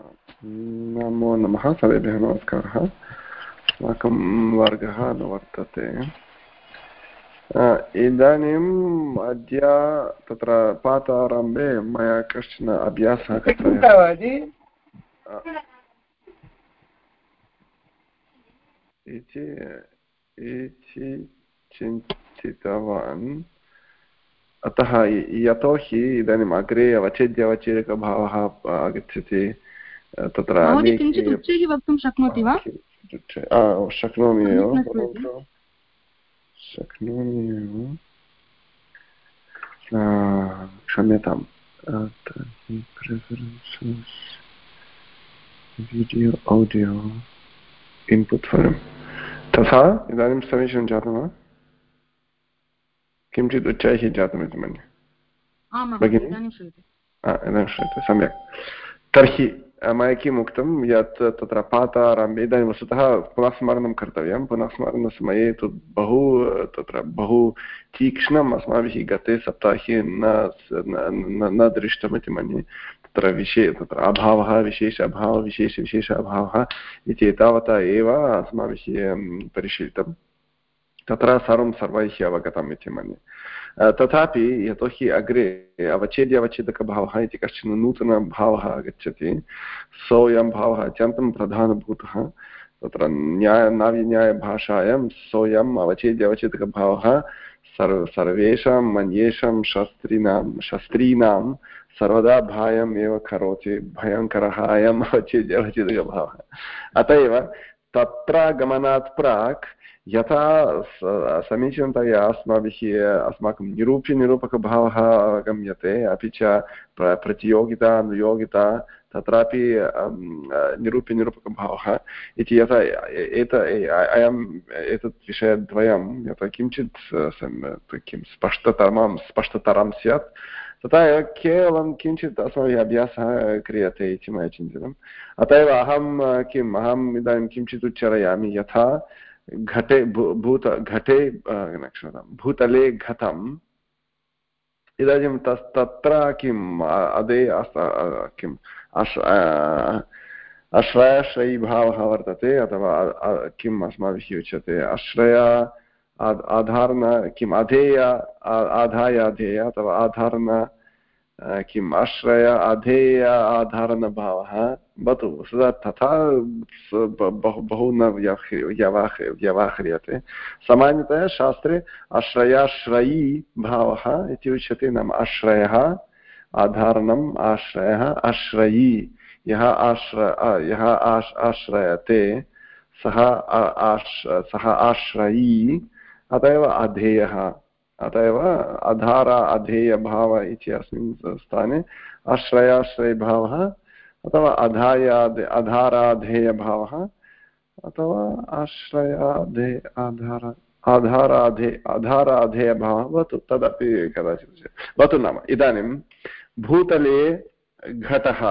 नमो नमः। सर्वेभ्यः नमस्कारः। अस्माकं वर्गः अनुवर्तते इदानीम् अद्य तत्र पाठारम्भे मया कश्चन अभ्यासः इति चिन्तितवान्। अतः यतोहि इदानीम् अग्रे अवचेद्यवचेदकभावः आगच्छति। तत्र किञ्चित् उच्चैः वक्तुं शक्नोति वा? शक्नोमि एव शक्नोमि एव। क्षम्यताम्। वीडियो औडियो इन्पुट् फलं तथा इदानीं समीचीनं जातं वा? किञ्चित् उच्चैः जातमिति मन्ये। भगिनि? इदानीं श्रूयते। सम्यक्। तर्हि मया किम् उक्तं यत् तत्र पातारम्भे इदानीं वस्तुतः पुनः स्मरणं कर्तव्यं, पुनः स्मरणसमये तु बहु, तत्र बहु तीक्ष्णम् अस्माभिः गते सप्ताहे न न दृष्टमिति मन्ये। तत्र विशे, तत्र अभावः, विशेष अभावः विशेषविशेष अभावः इति एतावता एव अस्माभिः परिशीलितं। तत्र सर्वं, सर्वैः अवगतम् इति मन्ये। तथापि यतोहि अग्रे अवच्छेद्य अवच्छेदकभावः इति कश्चन नूतनभावः आगच्छति सोऽयं भावः अत्यन्तं प्रधानभूतः तत्र न्याय नाव्यन्यायभाषायां सोऽयम् अवच्छेद्य अवच्छेदकभावः सर्व सर्वेषां मन्येषां शास्त्रीणां शास्त्रीणां सर्वदा भायम् एव करोति भयङ्करः अयम् अवच्छेद्य अवच्छेदकभावः अत एव तत्र गमनात् प्राक् यथा समीचीनतया अस्माभिः अस्माकं निरूप्यनिरूपकभावः अवगम्यते अपि च प्रतियोगिता अनुयोगिता तत्रापि निरूप्यनिरूपकभावः इति यथा एत अयम् एतत् विषयद्वयं यथा किञ्चित् किं स्पष्टतरं स्पष्टतरं स्यात् तथा केवलं किञ्चित् अस्माभिः अभ्यासः क्रियते इति मया चिन्तितम् अतः एव अहं किम् अहम् इदानीं किञ्चित् उच्चारयामि यथा घटे भूत, घटे क्षम्यतां भूतले घटम् इदानीं तस्, तत्र किम् अदे किम्, अश् अश्रयाश्रयीभावः वर्तते अथवा किम् अस्माभिः उच्यते। अश्रय आधारण, किम् अधेय आधाय, अधेय अथवा आधारण किम् आश्रय अधेय, आधारणभावः। भवतु तथा बहु बहु न व्यवाह व्यवह्रियते सामान्यतया शास्त्रे आश्रयाश्रयी भावः इति उच्यते नाम आश्रयः आधारणम् आश्रयः आश्रयी यः आश्र यः आश् आश्रयते सः आश् सः आश्रयी अत एव अधेयः अत एव अधार अधेयभाव इति अस्मिन् स्थाने आश्रयाश्रयभावः अथवा अधाय अधाराधेयभावः, अथवा आश्रयाधे आधार आधाराधे आधाराधेयभावः भवतु तदपि कदाचित् भवतु नाम, इदानीं भूतले घटः,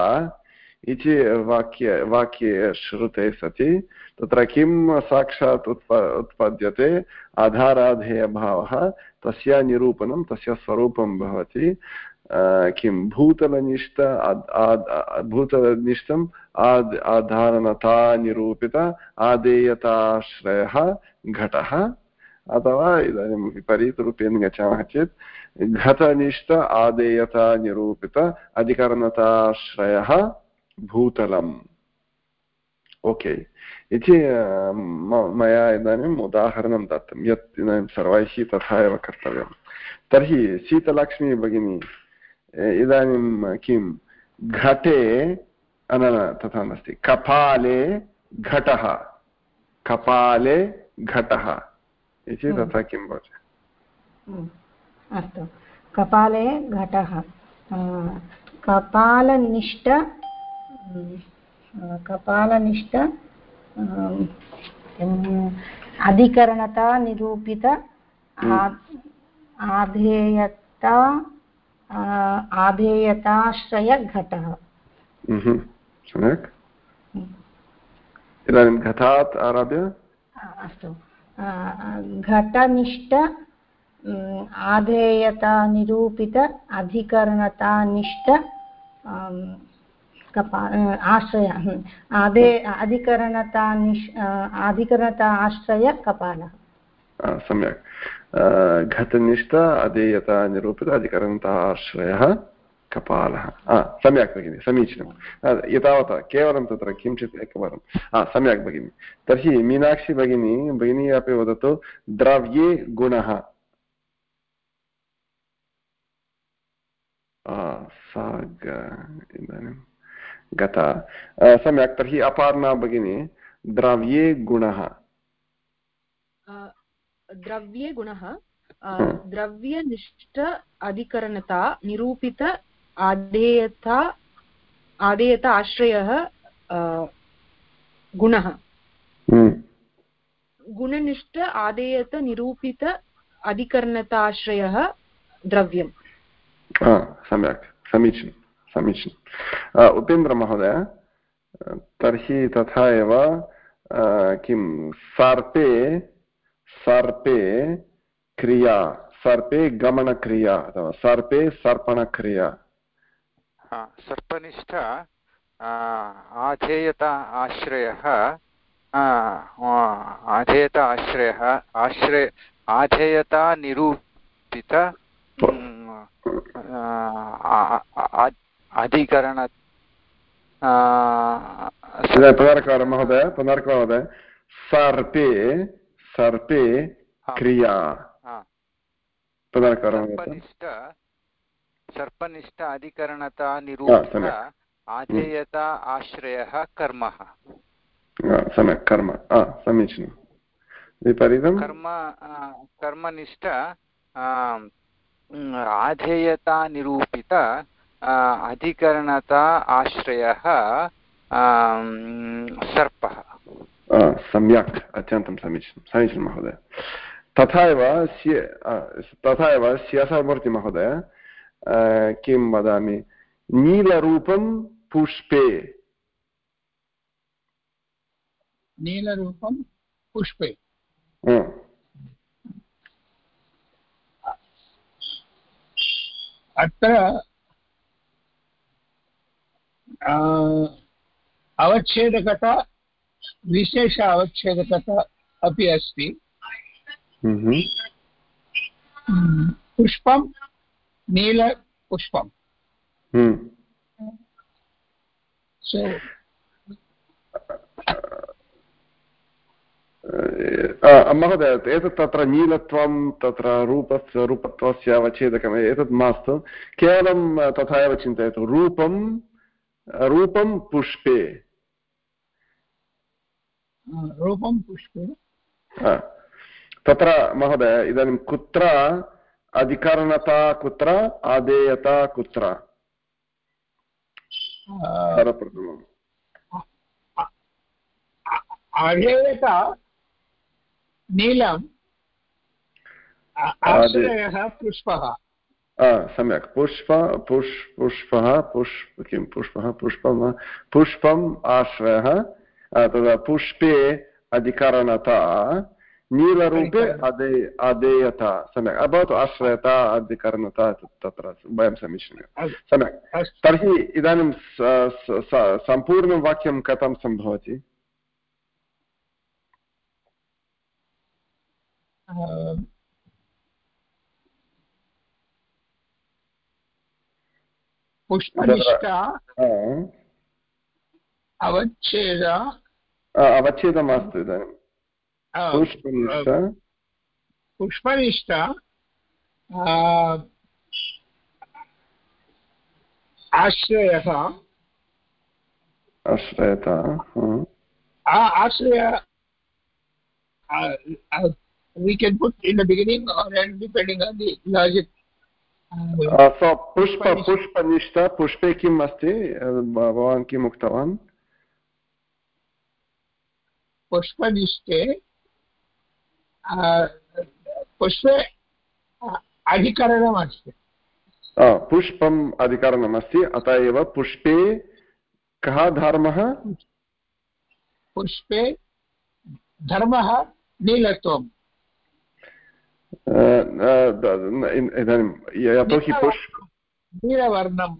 इति वाक्य वाक्ये श्रुते सति, तत्र किं साक्षात् उत्प उत्पद्यते? आधाराधेयभावः तस्य निरूपणं, तस्य स्वरूपं भवति। किं भूतलनिष्ठ भूतलनिष्ठम् आद् आधारणता आदेयताश्रयः घटः। अथवा इदानीं विपरीतरूपेण गच्छामः चेत्, घटनिष्ठ आदेयता निरूपित अधिकरणताश्रयः भूतलम्। ओके। इति मया इदानीम् उदाहरणं दत्तं, यत् इदानीं सर्वैः तथा एव कर्तव्यं। तर्हि शीतलक्ष्मी भगिनी इदानीं किं? घटे न न तथा नास्ति। कपाले घटः। कपाले घटः। इति हम्म। तथा किं भवति? हम्म। अस्तु। कपाले घटः। कपालनिष्ठ कपालनिष्ठ अधिकरणता निरूपित आधेयता आधेयताश्रयघटः। सम्यक् इदानीं घटात् आरभ्य अस्तु घटनिष्ठ आधेयतानिरूपित अधिकरणतानिष्ठ आश्रय आदे अधिकरणता निश् अधिकरणता आश्रय कपालः सम्यक्। घतनिष्ठ अधेयता निरूपित अधिकरणता आश्रयः कपालः। सम्यक् भगिनि समीचीनं एतावता केवलं तत्र किञ्चित् एकवारं हा सम्यक् भगिनि। तर्हि मीनाक्षी भगिनी भगिनी अपि वदतु, द्रव्ये गुणः। सा इदानीं गता। सम्यक्। तर्हि अपार्णा भगिनी, द्रव्ये गुणः। द्रव्ये गुणः द्रव्यनिष्ठ अधिकरणता निरूपित आदेयता आदेयत आश्रयः गुणः। हम्म। गुणनिष्ठ आदेयत निरूपित अधिकरणताश्रयः द्रव्यम्। सम्यक्। समीचीनं समीचीनम् उपेन्द्रमहोदय तर्हि तथा एव किं सर्पे सर्पे क्रिया सर्पे गमनक्रिया अथवा सर्पे सर्पणक्रिया। सर्पनिष्ठ आधेयता आश्रयः आधेयता आश्रयः आश्रय आधेयता निरूपित अधिकरण पुनर्कार महोदय पुनर्कार महोदय। सर्पे सर्पे क्रिया। सर्पनिष्ठ अधिकरणता निरूपित आधेयता आश्रयः कर्मः। सम्यक् कर्म। समीचीनं। विपरीतं? कर्म कर्मनिष्ठ आधेयता निरूपित अधिकरणता आश्रयः सर्पः। सम्यक् अत्यन्तं समीचीनं समीचीनं महोदय तथा एव तथा एव स्यसमूर्तिमहोदय किं वदामि नीलरूपं पुष्पे नीलरूपं पुष्पे अत्र अवच्छेदकता विशेष अवच्छेदकता अपि अस्ति। हम्म। पुष्पं नीलपुष्पं सो महोदय एतत् तत्र नीलत्वं तत्र रूपस्य रूपत्वस्य अवच्छेदकम् एतत् मास्तु। केवलं तथा एव चिन्तयतु। रूपं रूपं पुष्पे। रूपं पुष्पे तत्र महोदय इदानीं कुत्र अधिकरणता कुत्र आदेयता कुत्र? आधेयता नीलम् आश्रयः पुष्पः। सम्यक्। पुष्प पुष् पुष्पः पुष्प किं पुष्पः? पुष्पं पुष्पम् आश्रयः। तदा पुष्पे अधिकरणता नीलरूपे अदे अदेयता सम्यक्। भवतु आश्रयता अधिकरणता तत्र वयं समीचीनं। सम्यक्। तर्हि इदानीं सम्पूर्णं वाक्यं कथं सम्भवति? पुष्पनिष्ठा अवच्छेद। अवच्छेदमास्तु इदानीं। पुष्पनिष्ठ। पुष्पनिष्ठ। आश्रयः। आश्रयता आश्रय। we can put in the beginning or end depending on the logic. so पुष्प पुष्पनिष्ठ पुष्पे किम् अस्ति? भवान् किम् उक्तवान्? पुष्पनिष्ठे पुष्पे अधिकरणमस्ति। पुष्पम् अधिकरणमस्ति अत एव पुष्पे कः धर्मः? पुष्पे धर्मः नीलत्वम्। इदानीं यतोहि पुष्प नीलवर्णं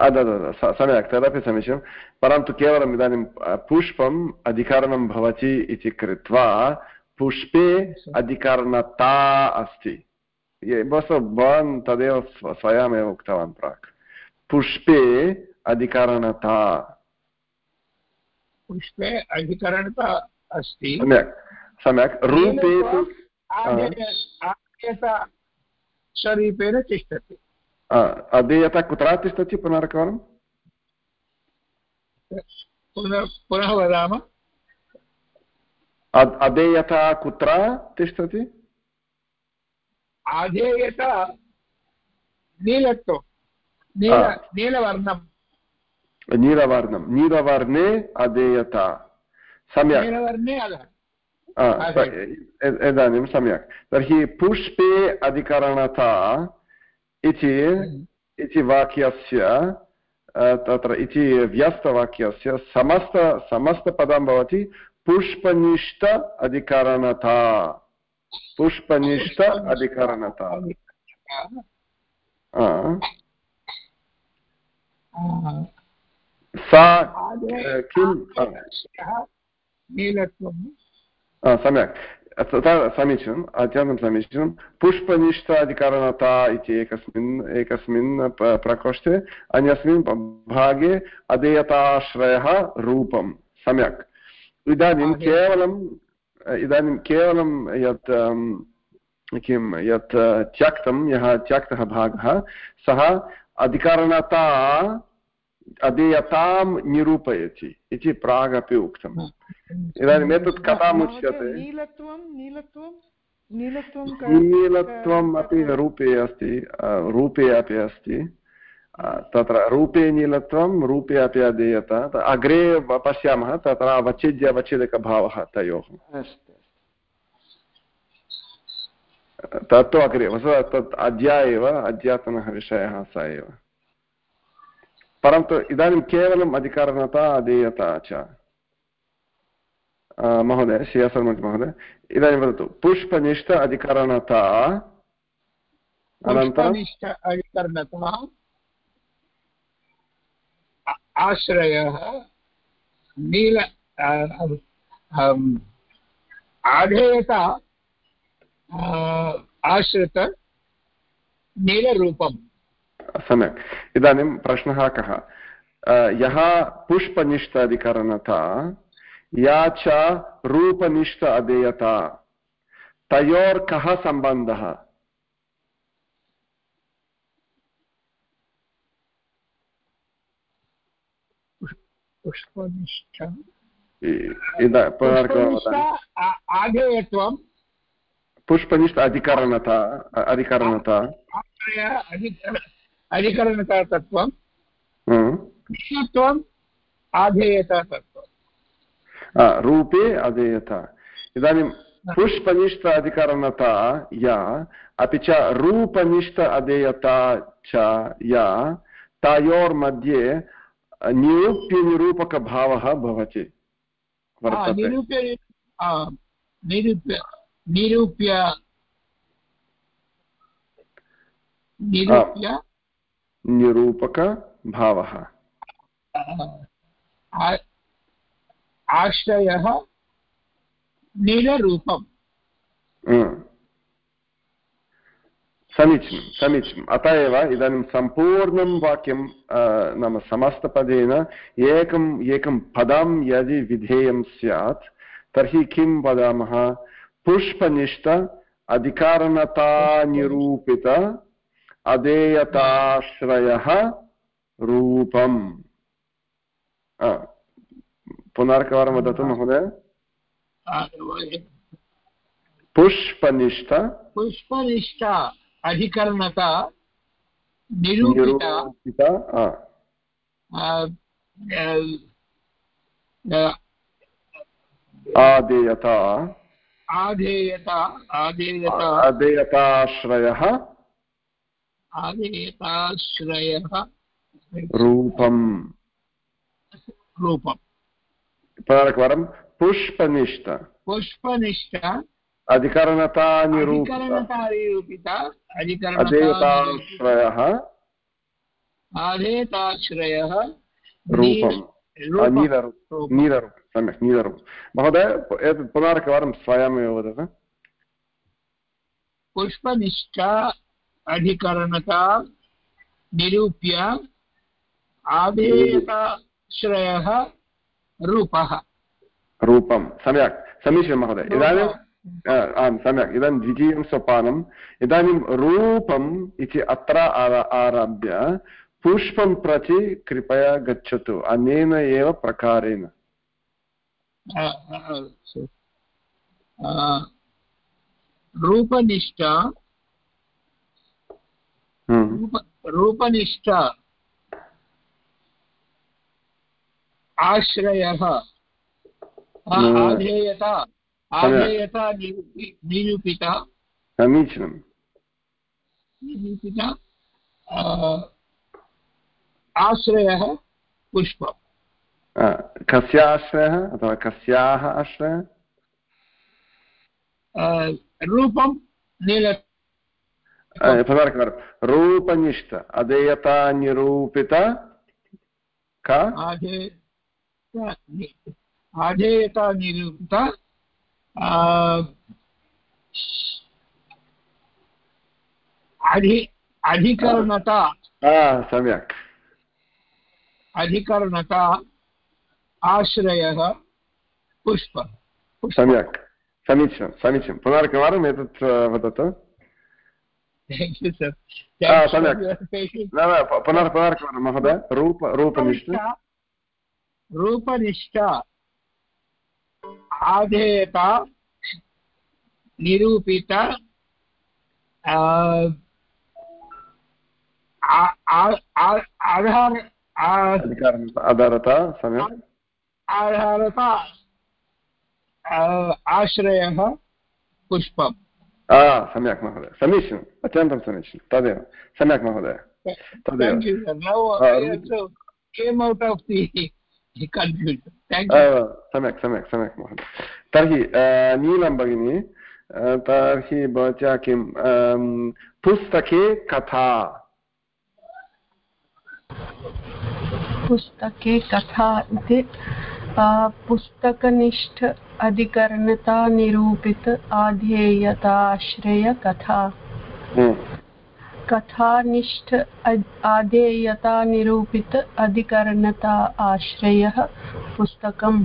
सम्यक् तदपि समीचीनं परन्तु केवलम् इदानीं पुष्पम् अधिकरणं भवति इति कृत्वा पुष्पे अधिकरणता अस्ति वस्तु भवान् तदेव स्वयमेव उक्तवान् प्राक् पुष्पे अधिकरणता पुष्पे अधिकरणता अस्ति सम्यक् सम्यक् रूपे तु स्वरूपेण तिष्ठति अधेयता कुत्र तिष्ठति पुनरेकवारं पुनः वदामः अधेयता कुत्र तिष्ठति अधेयता नीलत्वं नीलवर्णं नीलवर्णं नीलवर्णे अधेयता सम्यक् नीलवर्णे इदानीं सम्यक् तर्हि पुष्पे अधिकरणता इति इति वाक्यस्य तत्र इति व्यस्तवाक्यस्य समस्त समस्तपदं भवति पुष्पनिष्ठ अधिकरणता। पुष्पनिष्ठ अधिकरणता। सा किं सम्यक्। समीचीनम् अत्यन्तं समीचीनं पुष्पनिष्ठ अधिकरणता इति एकस्मिन् एकस्मिन् प्रकोष्ठे अन्यस्मिन् भागे अधेयताश्रयः रूपं सम्यक् इदानीं केवलम् इदानीं केवलं यत् किं यत् त्यक्तं यः त्यक्तः भागः सः अधिकरणता अधेयतां निरूपयति इति प्रागपि उक्तम्। इदानीम् एतत् कथामुच्यते नीलत्वम् अपि रूपे अस्ति रूपे अपि अस्ति। तत्र रूपे नीलत्वं रूपे अपि अधीयत। अग्रे पश्यामः तत्र अवच्छिद्य अवच्छेदकभावः तयोः। तत्तु अग्रे तत् अद्य एव अद्यतनः विषयः स एव। परन्तु इदानीं केवलम् अधिकारणता अधीयता च। महोदय श्रेयसर्मति महोदय, इदानीं वदतु, पुष्पनिष्ठ अधिकरणता अधिकरणता आश्रयः नील आधेयता आश्रित नीलरूपं सम्यक्। इदानीं प्रश्नः कः? यः पुष्पनिष्ठ अधिकरणता या च रूपनिष्ठ अधेयता तयोर्कः सम्बन्धः? आधेयत्वं पुष्पनिष्ठ अधिकरणता अधिकरणता। अधिकरणता तत्त्वं विष्णुत्वम् आधेयता तत्त्वं रूपे अधेयता इदानीं पुष्पनिष्ठ अधिकरणता या अपि च रूपनिष्ठ अधेयता च या तयोर्मध्ये निरूप्यनिरूपकभावः भवति। निरूप्य निरूप्य निरूप्य निरूपकभावः आश्रयः नीलरूपम् समीचीनं समीचीनम् अत एव इदानीं सम्पूर्णं वाक्यं नाम समस्तपदेन एकम् एकं पदं यदि विधेयं स्यात् तर्हि किं वदामः? पुष्पनिष्ठ अधिकारणतानिरूपित अधेयताश्रयः रूपम्। पुनरेकवारं वदतु महोदय। पुष्पनिष्ठ। पुष्पनिष्ठ अधिकरणता निरूपिता। आदेयता। आधेयता आधेयता आधेयताश्रयः आधेयताश्रयः रूपम्। रूपम्। पुनरेकवारं पुष्पनिष्ठ। पुष्पनिष्ठ। अधिकरणतानिरूपित अधिकरणतानिरूपित अधेयताश्रयः आधेताश्रयः रूपं नीलरूपं। सम्यक् नीलरूपं। महोदय एतत् पुनरेकवारं स्वयमेव वदतु। पुष्पनिष्ठा अधिकरणता निरूप्य आधेयताश्रयः रूपः। रूपं सम्यक् समीचीनं महोदय। इदानीं आं सम्यक्। इदानीं द्वितीयं सोपानम्। इदानीं रूपम् इति अत्र आरभ्य पुष्पं प्रति कृपया गच्छतु। अनेन एव प्रकारेण। रूपनिष्ठा। रूपनिष्ठा आश्रयः आधेयता आधेयता निरूपिता समीचीनं निरूपिता आश्रयः पुष्पम् कस्य आश्रयः अथवा कस्याः आश्रयः रूपं नील रूपनिष्ठ अधेयता निरूपित का आधेयता निरूपित अधिकरणता सम्यक् अधिकरणता आश्रयः पुष्प सम्यक् समीचीनं समीचीनं पुनरेकवारम् एतत् वदतु सम्यक् न न पुनः पुनरेकवारं महोदय रूप रूपनिष्ठ रूपनिष्ठा आधेयता निरूपित आधार आधारता सम्यक् आधारता आश्रयः पुष्पम् सम्यक् महोदय समीचीनम् अत्यन्तं समीचीनं तदेव सम्यक् महोदय तदेव सम्यक् सम्यक् सम्यक् महोदय तर्हि नीलं भगिनी तर्हि भवत्या किं पुस्तके कथा पुस्तके कथा इति पुस्तकनिष्ठ अधिकरणता निरूपित आधेयताश्रयकथा हम्म। कथानिष्ठ आधेयता निरूपित अधिकरणता आश्रयः पुस्तकम्।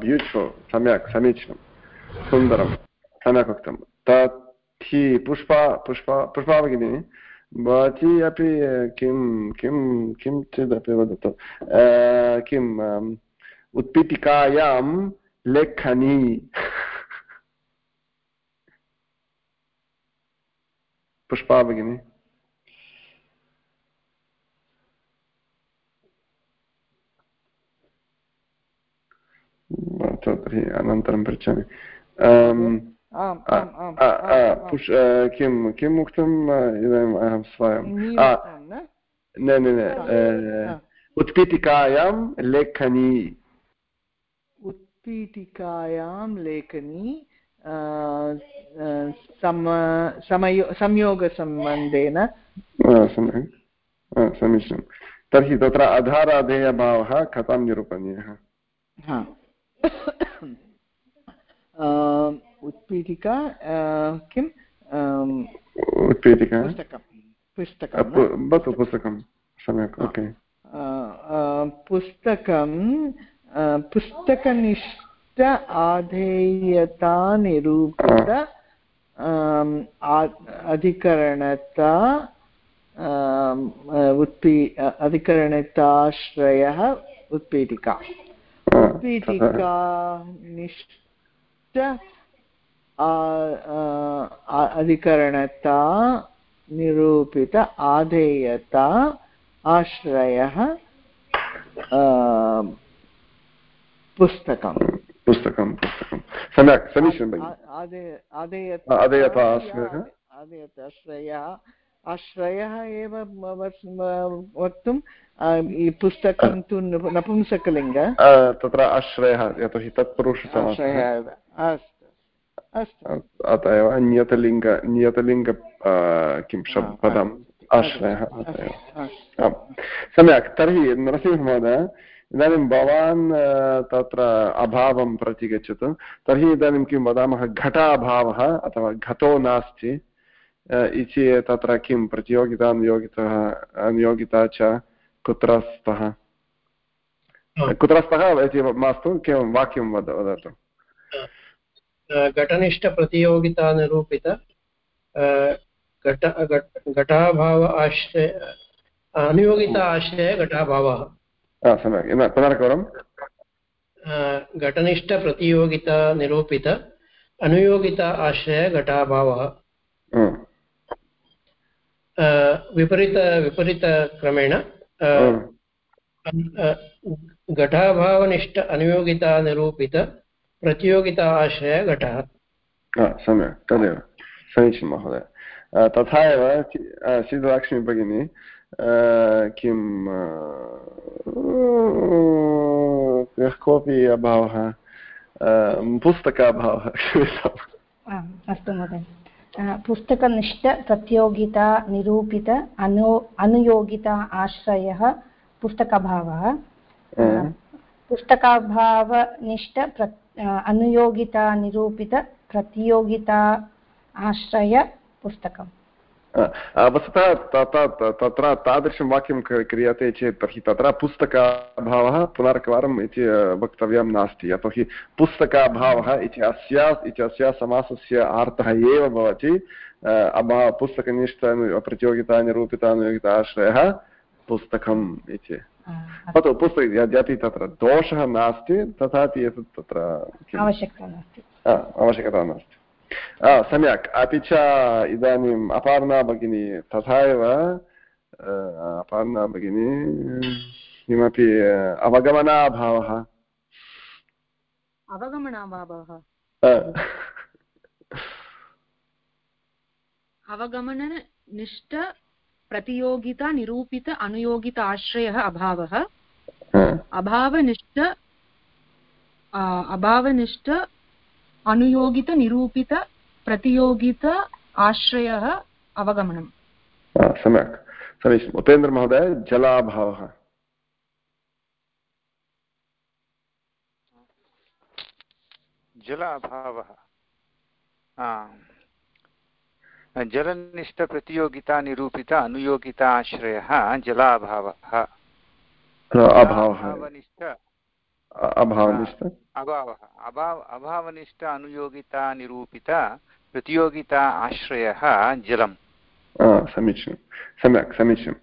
ब्यूटिफुल् सम्यक् समीचीनं सुन्दरं सम्यक् उक्तं तथि पुष्पा पुष्पा पुष्पा भगिनी भवती अपि किं किं किञ्चिदपि वदतु? किम् उत्पीठिकायां लेखनी। पुष्पा भगिनी। तर्हि अनन्तरं पृच्छामि। किं किम् उक्तम् इदानीम् अहं स्वयं? न न? उत्पीठिकायां लेखनी। उत्पीठिकायां लेखनी समयो संयोगसम्बन्धेन। समीचीनं। तर्हि तत्र अधाराधेयभावः कथं निरूपणीयः? उत्पीठिका किम्? उत्पीठिका? पुस्तकं। भवतु पुस्तकं। सम्यक् ओके। पुस्तकं पुस्तकनिष्ठ आधेयता निरूपित अधिकरणता उत्पी अधिकरणताश्रयः उत्पीठिका उत्पीठिका निष्ठ अधिकरणता निरूपित आधेयता आश्रयः पुस्तकं पुस्तकं पुस्तकं। सम्यक् समीचीनं आश्रयः। आश्रयः एव वक्तुं पुस्तकं तु नपुंसकलिङ्ग। तत्र आश्रयः यतोहि तत्पुरुषसमाश्रयः अस्तु अस्तु। अत एव नियतलिङ्ग नियतलिङ्ग किं पदं आश्रयः सम्यक् तर्हि नरसिंहमहोदय इदानीं भवान् तत्र अभावं प्रति गच्छतु तर्हि इदानीं किं वदामः घटाभावः अथवा घटो नास्ति इति तत्र किं प्रतियोगिता नियोगितः नियोगिता च कुत्र स्तः कुत्र स्तः इति मास्तु केवलं वाक्यं वद वदतु। घटनिष्ठप्रतियोगितानिरूपित घट घटाभाव आश्रय अनुयोगिता आश्रय घटाभावः। सम्यक् पुनरेकवारं घटनिष्ठप्रतियोगिता निरूपित अनुयोगिता आश्रय घटाभावः विपरीत विपरीतक्रमेण घटाभावनिष्ठ अनुयोगिता निरूपित प्रतियोगिता आश्रय घटः सम्यक् तदेव समीचीनं महोदय तथा एव शीतलक्ष्मी भगिनी किं यः कोऽपि अभावः पुस्तकाभावः अस्तु महोदय पुस्तकनिष्ठप्रतियोगिता निरूपित अनु अनुयोगिता आश्रयः पुस्तकभावः पुस्तकाभावनिष्ठ प्र अनुयोगिता निरूपित प्रतियोगिता आश्रय पुस्तकम् वस्तुतः तत्र तादृशं वाक्यं क्रियते चेत् तर्हि तत्र पुस्तकाभावः पुनरेकवारम् इति वक्तव्यं नास्ति यतोहि पुस्तकाभावः इति अस्य इति अस्य समासस्य अर्थः एव भवति अभाव पुस्तकनिष्ठ प्रतियोगिता निरूपिता अनुयोगिता आश्रयः पुस्तकम् इति भवतु पुस्तक यद्यपि तत्र दोषः नास्ति तथापि एतत् तत्र आवश्यकता नास्ति आवश्यकता नास्ति सम्यक् अपि च इदानीम् अपार्णा भगिनी तथा एव अपार्णा भगिनी किमपि अवगमनाभावः अवगमनाभावः अवगमननिष्ठ प्रतियोगिता निरूपित अनुयोगित आश्रयः अभावः अभावनिष्ठ अभावनिष्ठ अनुयोगितनिरूपित प्रतियोगित आश्रयः अवगमनम्। सम्यक्। समीचीनम्। उपेन्द्रमहोदय जलाभावः। जलाभावः। जलनिष्ठप्रतियोगितानिरूपित अनुयोगिताश्रयः जलाभावः। अभावनिष्ठ अभावनिष्ठ। अभावः। अभाव अभावनिष्ठ अनुयोगिता निरूपित प्रतियोगिता आश्रयः जलम्। समीचीनं। सम्यक् समीचीनं।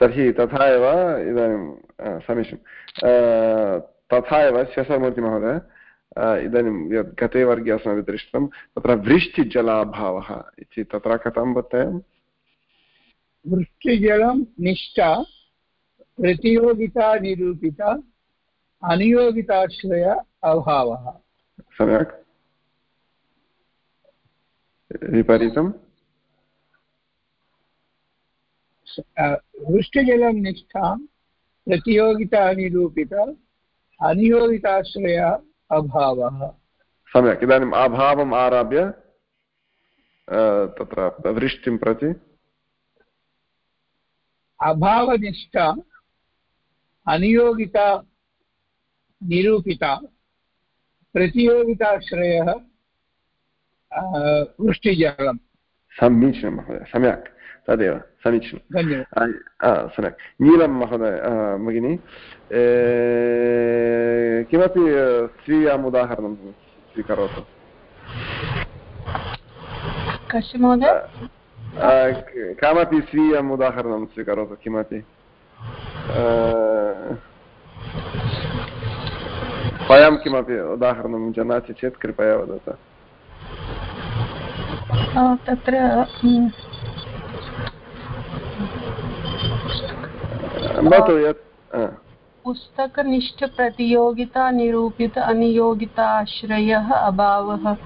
तर्हि तथा एव इदानीं समीचीनं। तथा एव शशमूर्तिमहोदय इदानीं यत् गते वर्गे अस्माभिः दृष्टं तत्र वृष्टिजलाभावः इति तत्र कथं वक्तव्यं वृष्टिजलं निष्ठा प्रतियोगिता निरूपिता अनियोगिताश्रय अभावः। सम्यक्। विपरीतं वृष्टिजलं निष्ठां प्रतियोगिता निरूपित अनियोगिताश्रय अभावः। सम्यक्। इदानीम् अभावम् आरभ्य तत्र वृष्टिं प्रति। अभावनिष्ठा अनियोगिता निरूपिता। प्रतियोगिताश्रयः वृष्टिजलं समीचीनं महोदय सम्यक्। तदेव समीचीनं। सम्यक्। नीलं महोदय भगिनि किमपि स्वीयम् उदाहरणं स्वीकरोतु। कमपि स्वीयम् उदाहरणं स्वीकरोतु किमपि। स्वयं किमपि उदाहरणं जानाति चेत् कृपया वदतु तत्र भवतु यत् पुस्तकनिष्ठप्रतियोगिता निरूपित अनियोगिताश्रयः अभावः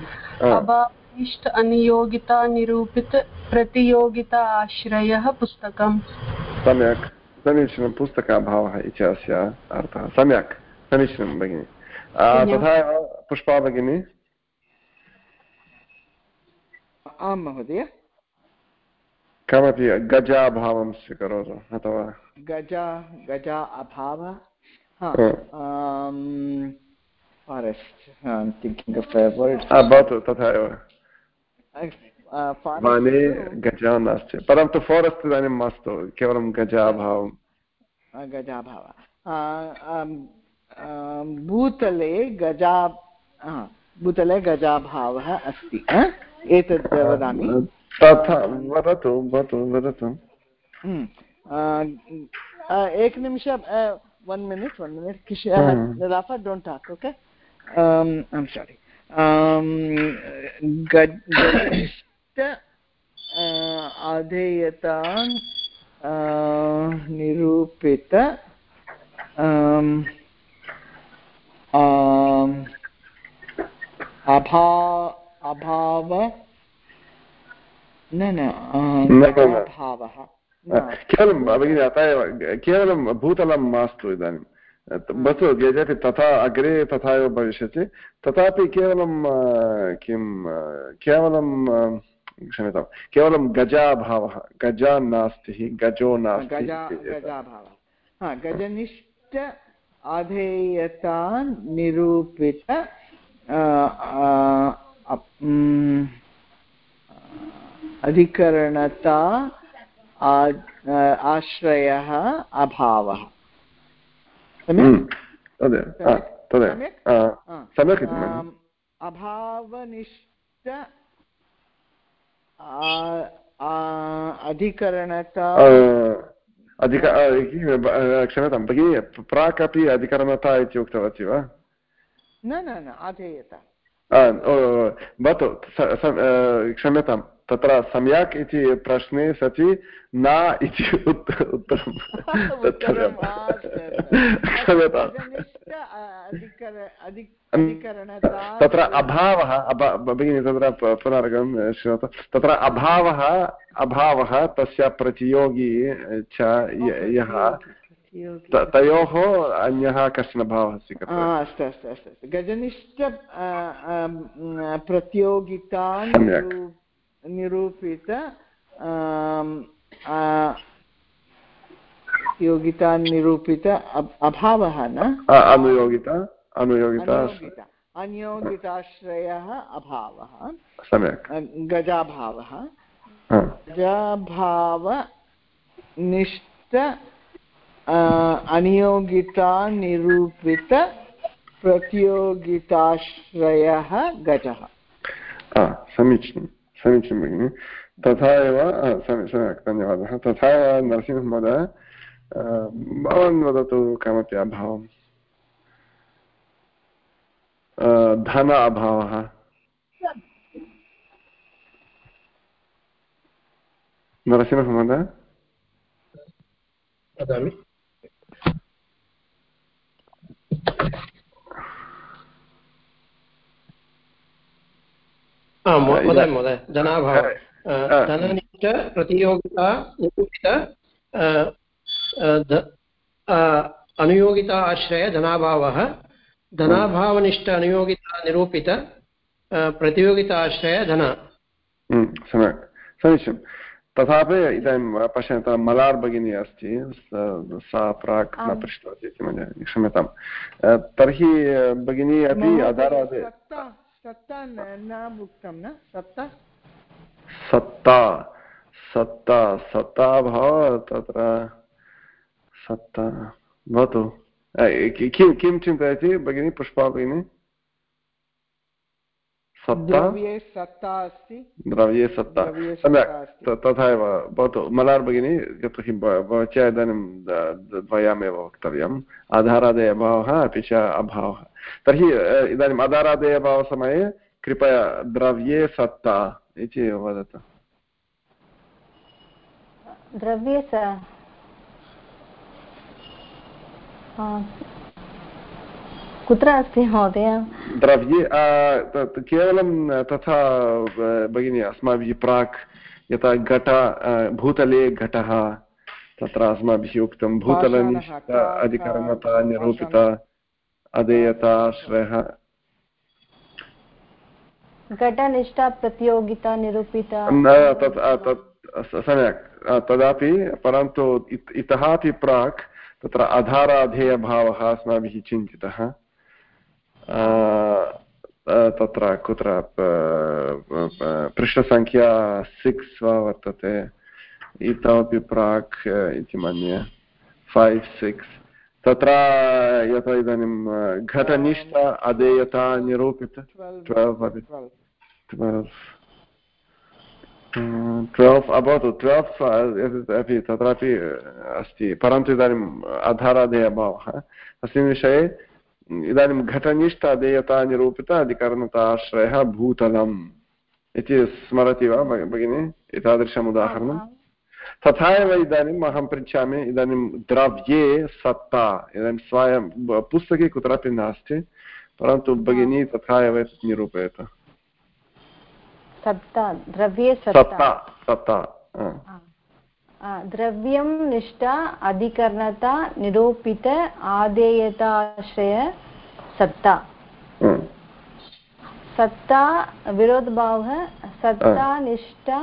अभावनिष्ठ अनियोगिता निरूपित प्रतियोगिता आश्रयः पुस्तकम् सम्यक् समीचीनं पुस्तकाभावः इति अस्य अर्थः सम्यक् समीचीनं भगिनि तथा पुष्पा भगिनी आं महोदय कमपि गजाभावं स्वीकरोतु अथवा गजा गजा अभाव भवतु तथा एव वने गजा नास्ति परन्तु फारेस्ट् इदानीं मास्तु केवलं गजाभावं गजाभाव भूतले गजा भूतले गजाभावः अस्ति एतत् वदामि? तथा वदतु वदतु वदतु। एकनिमिष वन् मिनिट् वन् मिनिट् किश Rafa don't talk okay I'm sorry गजनिष्ठ आधेयता निरूपित अभा अभाव न न भावः केवलं भगिनि अतः एव केवलं भूतलं मास्तु इदानीं भवतु यद्यपि तथा अग्रे तथा एव भविष्यति तथापि केवलं किं केवलं क्षम्यतां केवलं गजाभावः गजा नास्ति गजो नास्ति गजाभावः गजनिष्ठ आधेयता निरूपित अधिकरणता आश्रयः अभावः। सम्यक्? अभावनिष्ठ अधिकरणता अधिक क्षम्यतां भगिनि प्राक् अपि अधिकरणता इति उक्तवती वा? न न न अधेयता भवतु क्षम्यतां तत्र सम्यक् इति प्रश्ने सति न इति उत्तरं। तत्र अभावः भगिनि तत्र पुनर्गं शृणोतु तत्र अभावः अभावः तस्य प्रतियोगी च यः तयोः अन्यः कश्चन भावः स्वीकृतः अस्तु अस्तु अस्तु गजनिष्ठ प्रतियोगिता निरूपित योगिता निरूपित अभावः न? अनुयोगिता। अनुयोगिता अनियोगिताश्रयः अभावः। सम्यक्। गजाभावः। गजाभावनिष्ठ अनियोगिता निरूपित प्रतियोगिताश्रयः गजः। समीचीनं समीचीनं भगिनि। तथा एव सम्यक् धन्यवादः। तथा एव नरसिंहमहोदय भवान् वदतु कमपि अभावम्। धन अभावः। नरसिंहमहोदय वदामि। महोदय महोदय धनाभाव। धननिष्ठ प्रतियोगिता निरूपित अनुयोगिता आश्रय धनाभावः। धनाभावनिष्ठ अनुयोगिता निरूपित प्रतियोगिता आश्रय धन। सम्यक्। समीचीनं। तथापि इदानीं पश्यन्तु मलार् भगिनी अस्ति सा प्राक् न पृष्टवती इति मन्ये क्षम्यतां। तर्हि भगिनी अपि आधारादे सत्ता न उक्तं न? सत्ता? सत्ता सत्ता सत्ता भव तत्र। सत्ता भवतु। किं किं चिन्तयति भगिनी पुष्पा भगिनी सत्ता सत्ता अस्ति द्रव्ये सत्ता सम्यक् तथा एव भवतु मलार् भगिनी यतोहि भवत्या इदानीं द्वयमेव वक्तव्यम् आधारादय अभावः अपि च अभावः तर्हि इदानीम् आधारादय अभावसमये कृपया द्रव्ये सत्ता इति वदतु द्रव्ये कुत्र अस्ति महोदय द्रव्ये केवलं तथा भगिनी अस्माभिः प्राक् यथा घट भूतले घटः तत्र अस्माभिः उक्तं भूतलनिष्ठ अधिकरणता निरूपिता अधेयता आश्रयः घटनिष्ठा प्रतियोगिता निरूपिता। सम्यक्। तदापि परन्तु इतः अपि प्राक् तत्र अधाराधेयभावः अस्माभिः चिन्तितः। तत्र कुत्र पृष्ठसङ्ख्या सिक्स् वा वर्तते। इतोपि प्राक् इति मन्ये। फैव् सिक्स् तत्र यथा इदानीं घटनिष्ठ अधेयता निरूपित। ट्वेल्व् ट्वेल्व् ट्वेल्व् अभवतु ट्वेल्व् अपि तत्रापि अस्ति। परन्तु इदानीम् अधाराधेयभावः अस्मिन् विषये इदानीं घटनिष्ठ अधेयता निरूपित अधिकरणताश्रयः भूतलम् इति स्मरति वा भगिनि? एतादृशम् उदाहरणं। तथा एव इदानीम् अहं पृच्छामि इदानीं द्रव्ये सत्ता इदानीं स्वयं पुस्तके कुत्रापि नास्ति परन्तु भगिनी तथा एव निरूपयतु। सत्ता द्रव्ये सत्ता। सत्ता द्रव्यं निष्ठा अधिकरणता निरूपित आदेयताश्रय सत्ता। सत्ता विरोधभावः सत्ता निष्ठा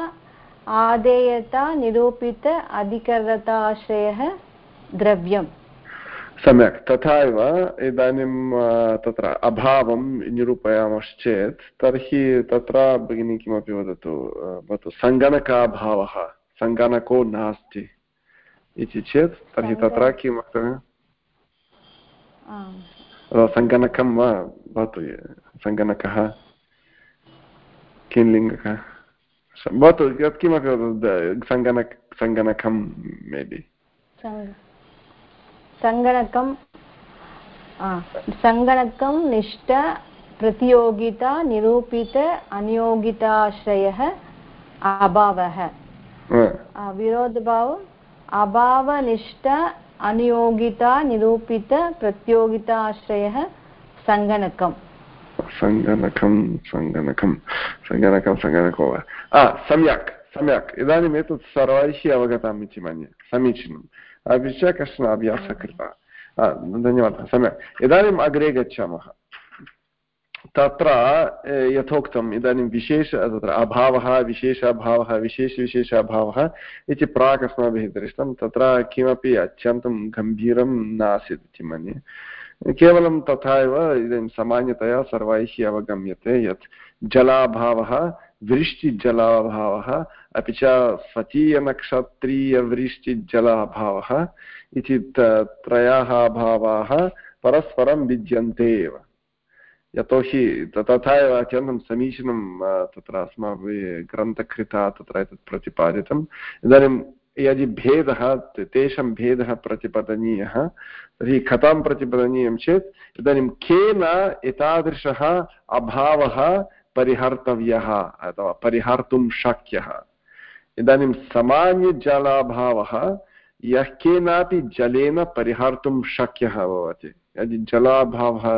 आदेयता निरूपित अधिकरणताश्रयः द्रव्यम् सम्यक्। तथा एव इदानीं तत्र अभावं निरूपयामश्चेत् तर्हि तत्र भगिनी किमपि वदतु भवतु सङ्गणकाभावः सङ्गणको नास्ति इति चेत् तर्हि तत्र किं वक्तव्यं? सङ्गणकं वा भवतु सङ्गणकः किं लिङ्गकः भवतु यत्किमपि वदतु सङ्गणक सङ्गणकं मेबि। सङ्गणकं सङ्गणकं निष्ठ प्रतियोगिता निरूपित अनियोगिताश्रयः अभावः। विरोधभाव अभावनिष्ठ अनियोगिता निरूपित प्रतियोगिताश्रयः सङ्गणकम् सङ्गणकं सङ्गणकं सङ्गणकं सङ्गणको वा। सम्यक् सम्यक्। इदानीम् एतत् सर्वैः अवगतम् इति मन्ये समीचीनम्। अपि च कश्चन अभ्यासः कृतः धन्यवादः सम्यक् इदानीम् अग्रे गच्छामः तत्र यथोक्तम् इदानीं विशेष तत्र अभावः विशेष अभावः विशेषविशेष अभावः इति प्राक् अस्माभिः दृष्टं तत्र किमपि अत्यन्तं गम्भीरं नासीत् इति मन्ये केवलं तथा एव इदानीं सामान्यतया सर्वैः अवगम्यते यत् जलाभावः वृष्टिजलाभावः अपि च स्वकीयनक्षत्रीयवृष्टिजलाभावः इति त्रयाः अभावाः परस्परं भिद्यन्ते एव। यतोहि तथा एव अत्यन्तं समीचीनं तत्र अस्माभिः ग्रन्थकृता तत्र एतत् प्रतिपादितम्। इदानीं यदि भेदः तेषां भेदः प्रतिपादनीयः, तर्हि कथां प्रतिपादनीयं चेत्, इदानीं केन एतादृशः अभावः परिहर्तव्यः अथवा परिहर्तुं शक्यः? इदानीं सामान्यजलाभावः यः केनापि जलेन परिहर्तुं शक्यः भवति। यदि जलाभावः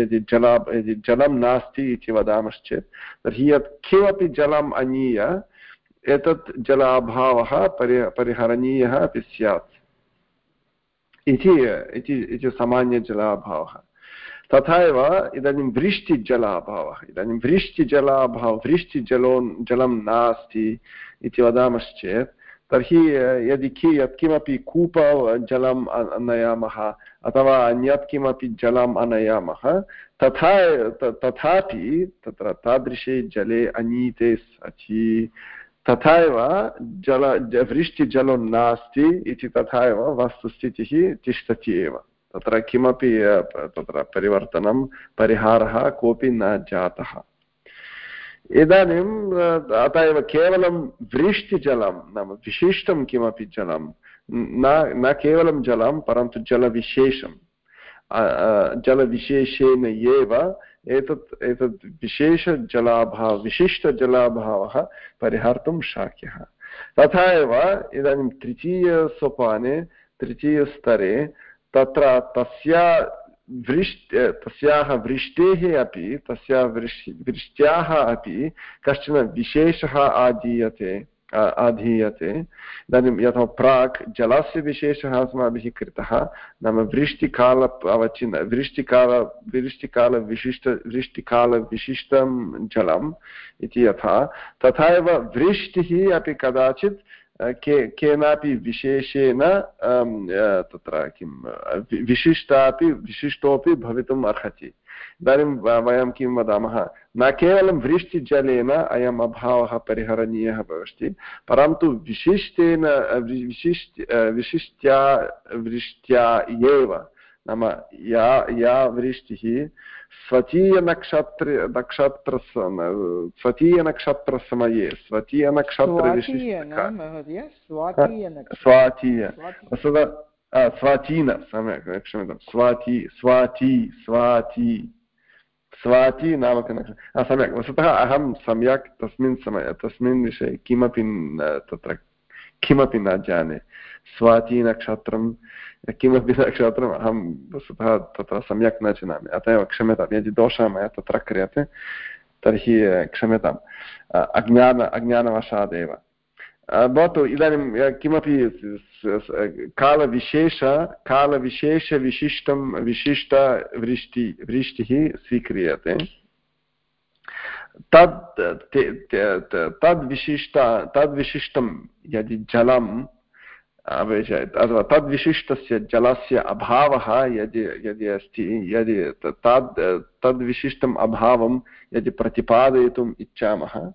यदि जला, यदि जलं नास्ति इति वदामश्चेत्, तर्हि यत् किमपि जलम् आनीय एतत् जलाभावः परि, परिहरणीयः अपि स्यात्। इति सामान्यजलाभावः। तथा एव इदानीं वृष्टिजलाभावः इदानीं वृष्टिजलाभावः वृष्टिजलो जलं नास्ति इति वदामश्चेत्, तर्हि यदि कि, यत्किमपि कूप जलम् आनयामः अथवा अन्यत् किमपि जलम् आनयामः तथा तथापि तत्र तादृशे जले अनीते सचि तथा एव जल वृष्टिजलो नास्ति इति तथा एव वस्तुस्थितिः तिष्ठति एव। तत्र किमपि तत्र परिवर्तनं, परिहारः कोऽपि न जातः। इदानीम् अत एव केवलं वृष्टिजलं नाम विशिष्टं किमपि जलं, न न केवलं जलं, परन्तु जलविशेषं। जलविशेषेण एव एतत् एतत् विशेषजलाभावः, विशिष्टजलाभावः परिहर्तुं शक्यः। तथा एव इदानीं तृतीयसोपाने, तृतीयस्तरे तत्र तस्य वृष्ट, तस्याः वृष्टेः अपि, तस्या वृष्, वृष्ट्याः अपि कश्चन विशेषः आदीयते अधीयते इदानीं यथा प्राक् जलस्य विशेषः अस्माभिः कृतः, नाम वृष्टिकाल अवचिन्, वृष्टिकाल वृष्टिकालविशिष्ट वृष्टिकालविशिष्टं जलम् इति यथा. तथा एव वृष्टिः अपि कदाचित् के, केनापि विशेषेण तत्र किं विशिष्टापि, विशिष्टोपि भवितुम् अर्हति। इदानीं वयं किं वदामः, न केवलं वृष्टिजलेन अयम् अभावः परिहरणीयः भवति, परन्तु विशिष्टेन विशिष्ट विशिष्ट्या, वृष्ट्या एव, नाम या या वृष्टिः स्वकीयनक्षत्र नक्षत्र स्वकीयनक्षत्रसमये स्वकीयनक्षत्रविशिष्ट स्वातीय वस्तुतः स्वाचीन सम्यक् क्षम्यतां स्वाची स्वाची स्वाची स्वाची नामकनक्षत्रं सम्यक् वस्तुतः अहं सम्यक् तस्मिन् समये तस्मिन् विषये किमपि तत्र किमपि न जाने स्वाचीनक्षत्रं किमपि नक्षत्रम् अहं वस्तुतः तत्र सम्यक् न जानामि अतः एव क्षम्यतां यदि दोषः मया तत्र क्रियते, तर्हि क्षम्यताम्। अज्ञान अज्ञानवशादेव भवतु, इदानीं किमपि कालविशेष, कालविशेषविशिष्टं विशिष्टवृष्टि वृष्टिः स्वीक्रियते। तद् तद्विशिष्ट, तद्विशिष्टं यदि जलम् अपेक्षयत् अथवा तद्विशिष्टस्य जलस्य अभावः यदि यदि अस्ति, यदि तद्, तद्विशिष्टम् अभावं यदि प्रतिपादयितुम् इच्छामः,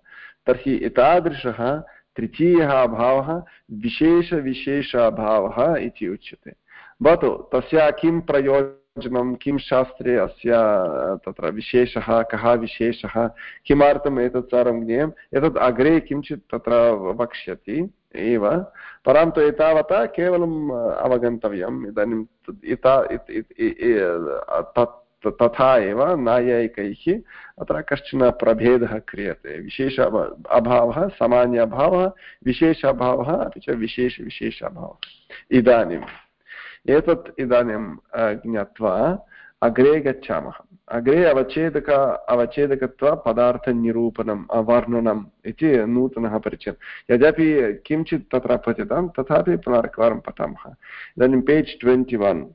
तर्हि एतादृशः तृतीयः अभावः विशेषविशेष अभावः इति उच्यते। भवतु, तस्या किं प्रयोजनं किं शास्त्रे अस्य तत्र विशेषः, कः विशेषः, किमर्थम् एतत् सर्वं ज्ञेयम्, एतत् अग्रे किञ्चित् तत्र वक्ष्यति एव, परन्तु एतावता केवलम् अवगन्तव्यम्, इदानीं तथा एव नायैकैः अत्र कश्चन प्रभेदः क्रियते। विशेष अभावः, सामान्य अभावः, विशेष अभावः, अपि च विशेषविशेष अभावः। इदानीम्। एतत् इदानीं ज्ञात्वा अग्रे गच्छामः। अग्रे अवच्छेदक, अवच्छेदकत्व पदार्थनिरूपणम्, अवर्णनम् इति नूतनः परिचयः। यद्यपि किञ्चित् तत्र पठितं, तथापि पुनरेकवारं पठामः। इदानीं पेज् ट्वेण्टि वन्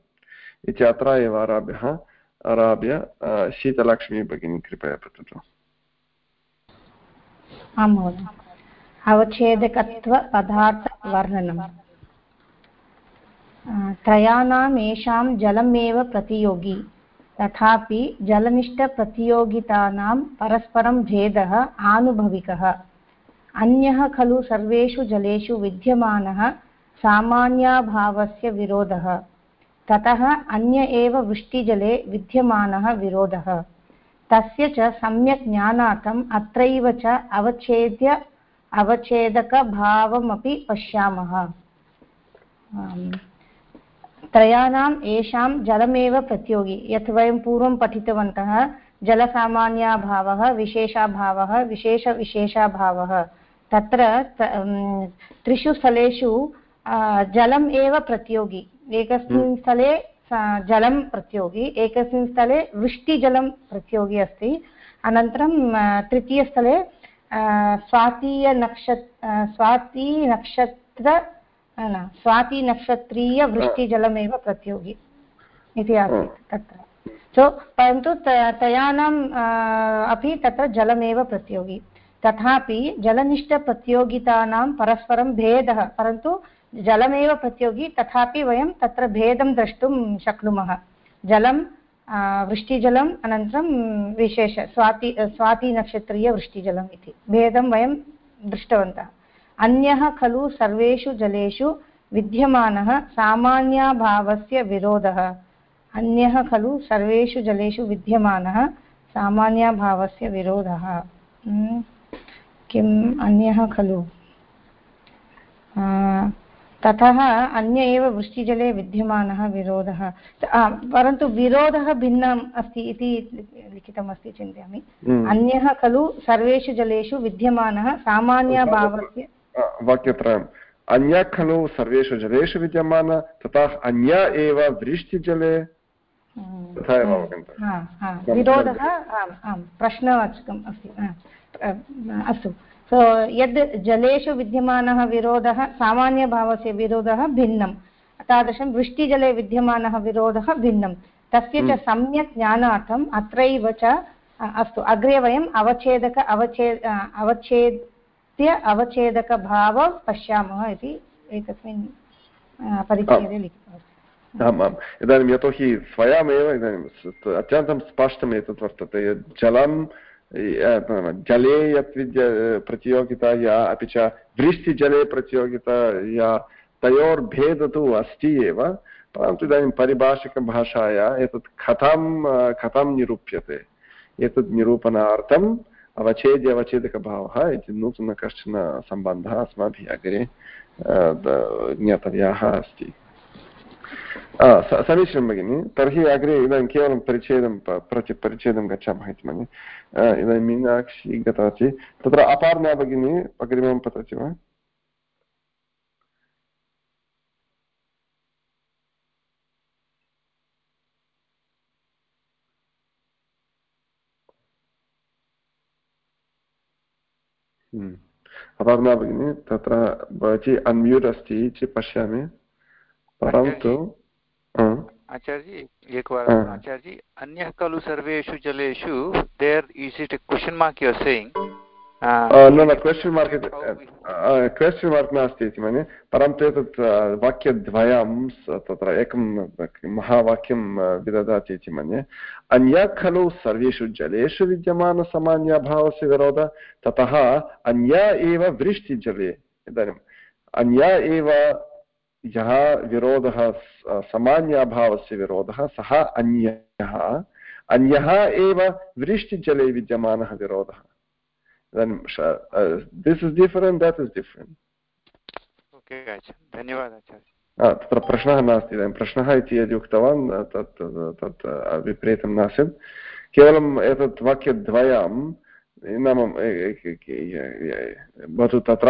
इति अत्र एव आरभ्य। आरभ्य शीतलक्ष्मी भगिनी, कृपया पठतु। आं महोदय। अवच्छेदकत्वपदार्थवर्णनं त्रयाणाम् येषां जलमेव प्रतियोगी। तथापि जलनिष्ठप्रतियोगितानां परस्परं भेदः आनुभविकः। अन्यः खलु सर्वेषु जलेषु विद्यमानः सामान्याभावस्य विरोधः। ततः अन्य एव वृष्टिजले विद्यमानः विरोधः। तस्य च सम्यक् ज्ञानार्थम् अत्रैव च अवच्छेद्य अवच्छेदकभावमपि पश्यामः। त्रयाणाम् येषां जलमेव प्रतियोगी। यत् वयं पूर्वं पठितवन्तः जलसामान्याभावः विशेषाभावः विशेषविशेषाभावः तत्र त्रिषु स्थलेषु जलम् एव प्रतियोगी। एकस्मिन् हम्म। स्थले जलं प्रतियोगी एकस्मिन् स्थले वृष्टिजलं प्रतियोगी अस्ति। अनन्तरं तृतीयस्थले स्वातीयनक्ष स्वातीनक्षत्र न स्वातिनक्षत्रीयवृष्टिजलमेव प्रतियोगी इति आसीत् तत्र। सो परन्तु तयानाम् अपि तत्र जलमेव प्रतियोगी। तथापि जलनिष्ठप्रतियोगितानां परस्परं भेदः परन्तु जलमेव प्रतियोगी तथापि वयं तत्र भेदं द्रष्टुं शक्नुमः। जलं वृष्टिजलम् अनन्तरं विशेष स्वाति स्वातिनक्षत्रीयवृष्टिजलम् इति। भेदं वयं दृष्टवन्तः। अन्यः खलु सर्वेषु जलेषु विद्यमानः सामान्याभावस्य विरोधः। अन्यः खलु सर्वेषु जलेषु विद्यमानः सामान्याभावस्य विरोधः। किम्? अन्यः खलु। ततः अन्य एव वृष्टिजले विद्यमानः विरोधः। परन्तु विरोधः भिन्नम् अस्ति इति लिखितमस्ति चिन्तयामि। हम्म। अन्यः खलु सर्वेषु जलेषु विद्यमानः सामान्यभावस्य वाक्यत्रयम्। अन्य खलु सर्वेषु जलेषु विद्यमान तथा अन्य एव वृष्टिजले। हम्म। तथा एव अवगन्तव्यं विरोधः प्रश्नवाचकम् अस्ति। अस्तु। सो यद् जलेषु विद्यमानः विरोधः सामान्यभावस्य विरोधः भिन्नं तादृशं वृष्टिजले विद्यमानः विरोधः भिन्नं तस्य च हम्म। सम्यक् ज्ञानार्थम् अत्रैव च अस्तु। अग्रे वयम् अवच्छेदक अवच्छेद अवच्छेद्य अवच्छेदकभावं पश्यामः इति एकस्मिन् परिच्छेदे लिखितमस्ति आम् आम्। इदानीं यतोहि स्वयमेव इदानीम् अत्यन्तं स्पष्टम् एतत् वर्तते यत् जलं जले यत् विद्य प्रतियोगिता या अपि च वृष्टिजले प्रतियोगिता या तयोर्भेदः तु अस्ति एव परन्तु इदानीं परिभाषिकभाषाया एतत् कथं कथं निरूप्यते? एतत् निरूपणार्थम् अवच्छेद्य अवच्छेदकभावः इति नूतन कश्चन सम्बन्धः अस्माभिः अग्रे ज्ञातव्याः अस्ति समीचीनं भगिनि तर्हि अग्रे इदानीं केवलं परिच्छेदं प्रति परिच्छेदं गच्छामः इति मन्ये इदानीं मीनाक्षी गतवती तत्र अपार्णा भगिनी अग्रिमं पतति वा अपर्णा भगिनी तत्र भवती अन्म्यूट् अस्ति इति पश्यामि। परन्तु आचार्य एकवारम् आचार्य अन्यः खलु सर्वेषु जलेषु there is it question mark you're saying न न क्वश्चन् मार्क् क्वश्चन् मार्क् नास्ति इति मन्ये परन्तु एतत् वाक्यद्वयं तत्र एकं महावाक्यं विददाति इति मन्ये अन्या खलु सर्वेषु जलेषु विद्यमानसामान्यभावस्य विरोध ततः अन्या एव वृष्टिजले इदानीम् अन्या एव यः विरोधः सामान्याभावस्य विरोधः सः अन्यः अन्यः एव वृष्टिजले विद्यमानः विरोधः then uh, this is different that is different. Okay धन्यवादः तत्र प्रश्नः नास्ति इदानीं प्रश्नः इति यदि उक्तवान् तत् तत् विपरीतं नासीत् केवलम् एतत् वाक्यद्वयं नाम भवतु तत्र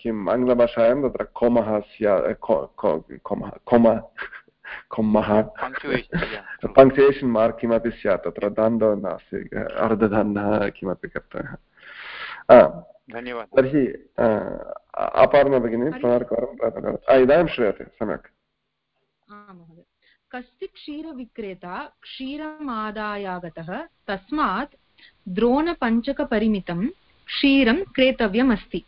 किम् आङ्ग्लभाषायां तत्र कोमः स्यात् कोमः कोम कोमः पङ्क्चुयेशन् मार्क् किमपि स्यात् तत्र दण्डो नास्ति अर्धदण्डः किमपि कर्तव्यः धन्यवादः तर्हि अपार्णा भगिनी पुनर्कवारं इदानीं श्रूयते सम्यक् कश्चित् क्षीरविक्रेता क्षीरमादायागतः तस्मात् द्रोणपञ्चकपरिमितं क्षीरं क्रेतव्यमस्ति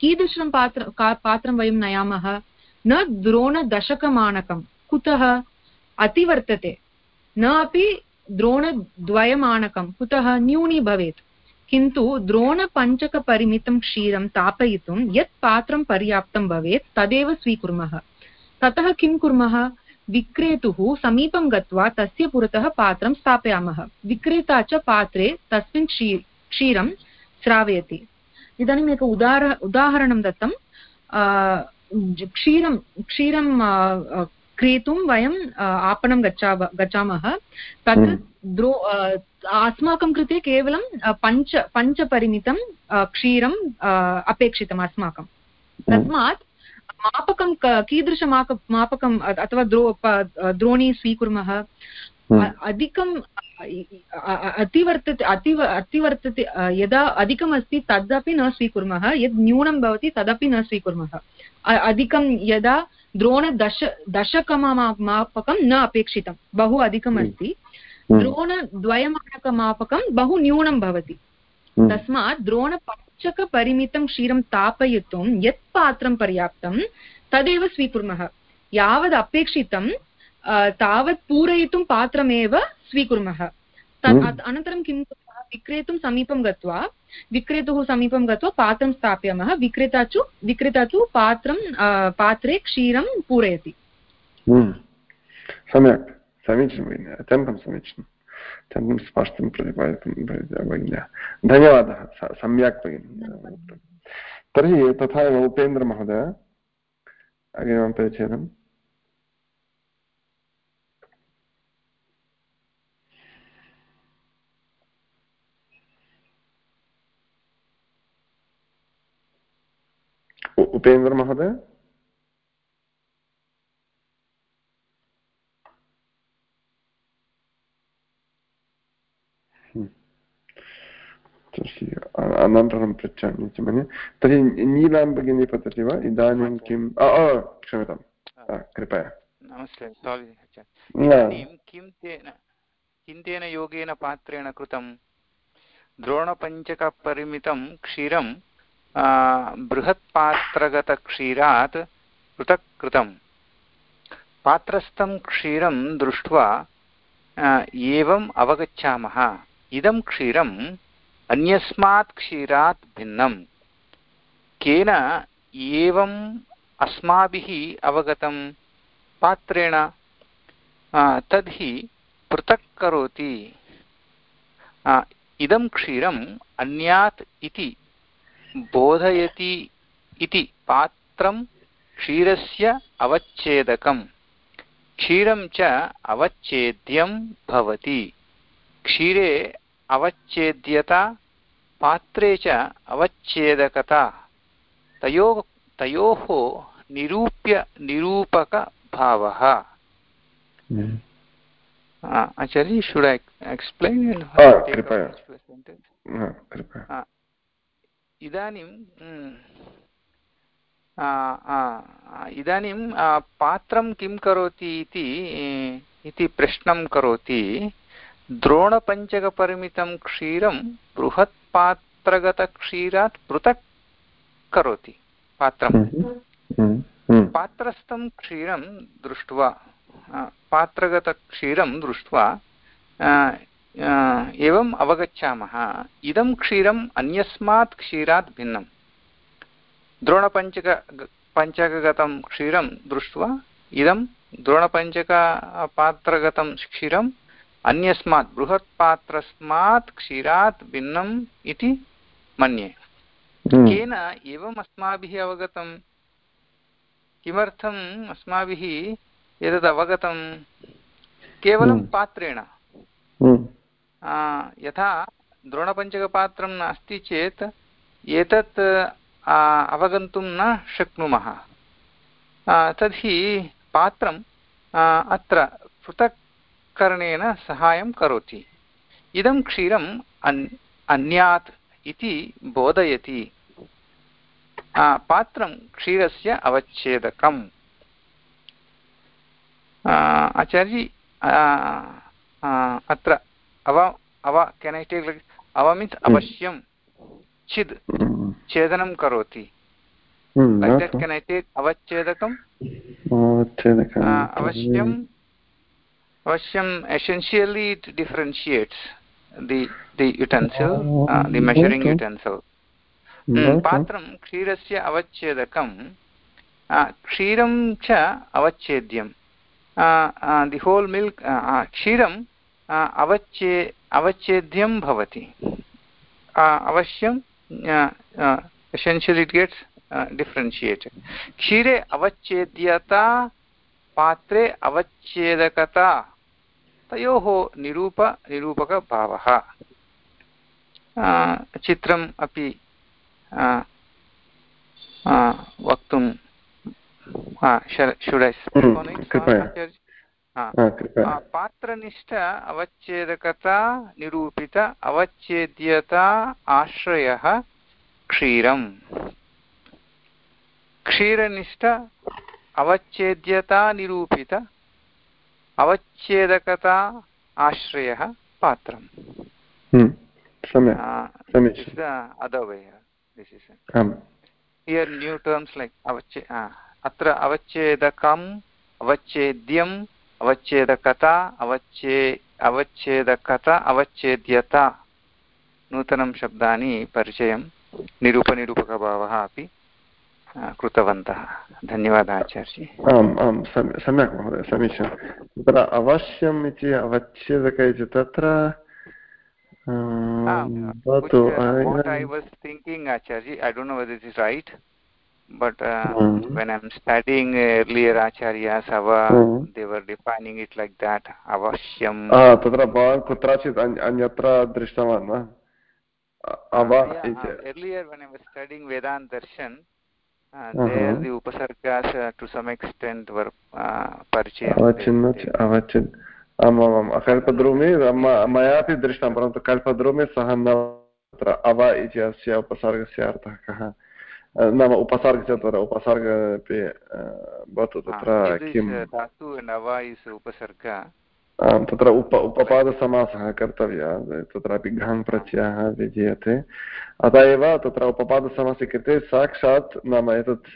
कीदृशं पात्र पात्रं वयं नयामः न द्रोणदशकमाणकं कुतः अतिवर्तते न अपि द्रोणद्वयमाणकं कुतः न्यूनी भवेत् किन्तु द्रोणपञ्चकपरिमितं क्षीरं तापयितुं यत् पात्रं पर्याप्तं भवेत्, तदेव स्वीकुर्मः। ततः किं कुर्मः? विक्रेतुः समीपं गत्वा तस्य पुरतः पात्रं स्थापयामः। विक्रेता च पात्रे तस्मिन् क्षी, क्षीरं श्रावयति इदानीम् एक उदार, उदाहरणं दत्तं। क्षीरं क्षीरं क्रेतुं वयम् आपणं गच्छा गच्छामः। तत् हम्म। द्रो अस्माकं कृते केवलं पञ्च पञ्चपरिमितं क्षीरं अपेक्षितम् अस्माकं। हम्म। तस्मात् मापकं कीदृशमाक मापकम् अथवा द्रो द्रोणी स्वीकुर्मः। हम्म। अधिकं अतिवर्तते अतिव अतिवर्तते यदा अधिकम् अस्ति तदपि न स्वीकुर्मः यद् न्यूनं भवति तदपि न स्वीकुर्मः। अधिकं यदा द्रोणदश दशकमापकं न अपेक्षितं बहु अधिकम् अस्ति हम्म। द्रोणद्वयमानकमापकं बहु न्यूनं भवति। हम्म। तस्मात् द्रोणपञ्चकपरिमितं क्षीरं तापयितुं यत् पात्रं पर्याप्तं तदेव स्वीकुर्मः। यावद् अपेक्षितं तावत् पूरयितुं पात्रमेव स्वीकुर्मः। अनन्तरं किं विक्रेतुं समीपं गत्वा विक्रेतुः समीपं गत्वा पात्रं स्थापयामः। विक्रेता च विक्रेता तु पात्रं पात्रे क्षीरं पूरयति। सम्यक्। समीचीनं भगिनि अत्यन्तं समीचीनम् अत्यन्तं स्पष्टं प्रतिपादितं भगिन्या धन्यवादः सम्यक् भगिनि तर्हि तथा एव उपेन्द्रमहोदय अग्रिमं परिच्छेदम् उपेन्द्रमहोदय तर्हि अनन्तरं पृच्छामि इति मन्ये तर्हि नीलां भगिनी पतति वा इदानीं किं क्षम्यतां कृपया नमस्ते किं तेन किं तेन योगेन पात्रेण कृतं द्रोणपञ्चकपरिमितं क्षीरं बृहत्पात्रगतक्षीरात् पृथक् कृतं पात्रस्थं क्षीरं दृष्ट्वा एवम् अवगच्छामः इदं क्षीरम् अन्यस्मात् क्षीरात् भिन्नं केन एवम् अस्माभिः अवगतं पात्रेण तर्हि पृथक् करोति। इदं क्षीरम् अन्यात् इति बोधयति इति पात्रं क्षीरस्य अवच्छेदकम्। क्षीरं च अवच्छेद्यं भवति। क्षीरे अवच्छेद्यता पात्रे च अवच्छेदकता। तयोः तयोः निरूप्य निरूपकभावः। आचार्य शुड ऐ एक्स्प्लेन् इदानीं इदानीं पात्रं किं करोति इति प्रश्नं करोति। द्रोणपञ्चकपरिमितं क्षीरं बृहत्पात्रगतक्षीरात् पृथक् करोति पात्रं। हम्म, हम्म, हम्म। पात्रस्थं क्षीरं दृष्ट्वा पात्रगतक्षीरं दृष्ट्वा एवम् अवगच्छामः। इदं क्षीरम् अन्यस्मात् क्षीरात् भिन्नं। द्रोणपञ्चक पञ्चकगतं क्षीरं दृष्ट्वा इदं द्रोणपञ्चकपात्रगतं क्षीरम् अन्यस्मात् बृहत्पात्रस्मात् क्षीरात् भिन्नम् इति मन्ये हम्म। केन एवम् अस्माभिः अवगतं किमर्थम् अस्माभिः एतद् अवगतं केवलं हम्म। पात्रेण हम्म। यथा द्रोणपञ्चकपात्रं नास्ति चेत् एतत् अवगन्तुं न शक्नुमः तर्हि पात्रम् अत्र पृथक् करणेन सहायं करोति। इदं क्षीरम् अन् अन्यात् इति बोधयति। पात्रं क्षीरस्य अवच्छेदकम्। आचार्य अत्र अव अव केन् ऐ टेक् अव मीन्स् अवश्यं छिद् छेदनं करोति। केन् ऐ टेक् अवच्छेदकम्? अवश्यं Vashyam essentially it differentiates the the utensil, uh, the measuring okay. utensil. पात्रं क्षीरस्य अवच्छेदकं क्षीरं च अवच्छेद्यं दि होल् मिल्क् क्षीरम् अवच्छे अवच्छेद्यं भवति अवश्यं essentially it gets uh, differentiated क्षीरे अवच्छेद्यता पात्रे अवच्छेदकता तयोः निरूप निरूपकभावः चित्रम् अपि वक्तुं पात्रनिष्ठ अवच्छेदकता निरूपित अवच्छेद्यता आश्रयः क्षीरम्। क्षीरनिष्ठ अवच्छेद्यता निरूपित अवच्छेदकता आश्रयः पात्रम्। Hmm, here new terms like अवच्छे अत्र अवच्छेदकम् अवच्छेद्यम् अवच्छेदकता अवच्छे अवच्छेदकता अवच्छेद्यता। नूतनं शब्दानि परिचयं निरूपनिरूपकभावः अपि कृतवन्तः धन्यवादः आचार्य आम् आं सम्यक् महोदय समीचीनं तत्र अवश्यम् इति अवच्छेदक इति तत्र but uh, mm. when i'm studying earlier acharyas ava mm. they were defining it like that avashyam ah tatra bhavan kutrachit anyatra drishtavan va ava earlier when i was studying vedant darshan there the upasargas to some extent were अवचिन् आमामाम् कल्पद्रुमे मयापि दृष्टं परन्तु कल्पद्रुमे सः न तत्र अव इति अस्य उपसर्गस्य अर्थः कः नाम उपसर्ग अपि भवतु तत्र किं आम् तत्र उप उपपादसमासः कर्तव्यः तत्रापि घाङ् प्रत्ययः विधीयते अत एव तत्र उपपादसमासे कृते साक्षात् नाम एतत्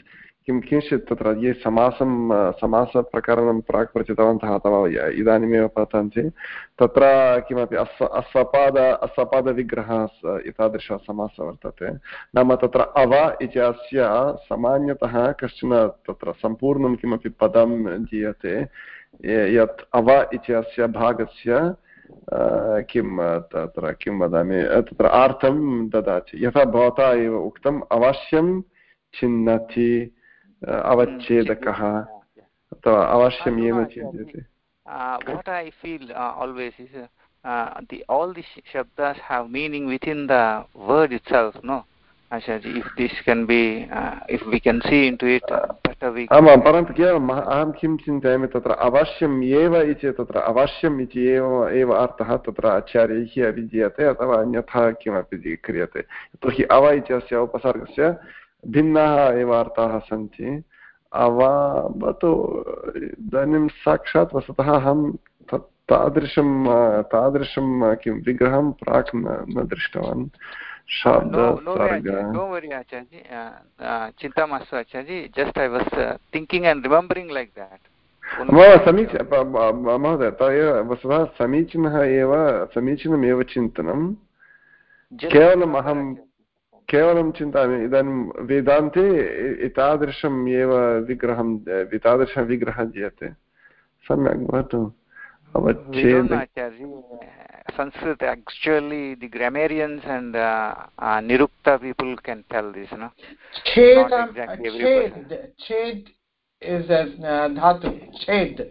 किं किञ्चित् तत्र ये समासं समासप्रकरणं प्राक् प्रचितवन्तः अथवा इदानीमेव पतन्ति तत्र किमपि अस्व अस्वपाद अस्वपादविग्रहः एतादृशः समासः वर्तते नाम तत्र अव इत्यस्य सामान्यतः कश्चन तत्र सम्पूर्णं किमपि पदं दीयते यत् अव इत्यस्य भागस्य किं तत्र किं वदामि तत्र अर्थं ददाति। यथा भवता एव उक्तम् अवश्यं छिन्नति अवच्छेदकः। अथवा अवश्यम् एव चिन्त्यते। what I feel uh, always is uh, the all the shabdas have meaning within the word itself, no? आमां परन्तु केवलम् अहं किं चिन्तयामि तत्र अवश्यम् एव इति तत्र अवश्यम् इति एव एव अर्थः तत्र आचार्यैः अभिधीयते अथवा अन्यथा किमपि क्रियते यतोहि अव इत्यस्य उपसर्गस्य भिन्नाः एव अर्थाः सन्ति वा भवतु इदानीं साक्षात् वस्तुतः अहं तादृशं तादृशं किं विग्रहं प्राक् न दृष्टवान् चिन्ता मास्तु आचार्य just I was thinking and remembering like that समीच महोदय वस्तुतः समीचीनः एव समीचीनमेव चिन्तनं केवलम् अहं केवलं चिन्तयामि इदानीं वेदान्ते एतादृशम् एव विग्रहं एतादृशः विग्रहः दीयते सम्यक् भवतु। Sanskrit actually the grammarians and uh, uh, Nirukta people can tell this, no? Ched, Not exactly ched, ched is as uh, dhatu, ched.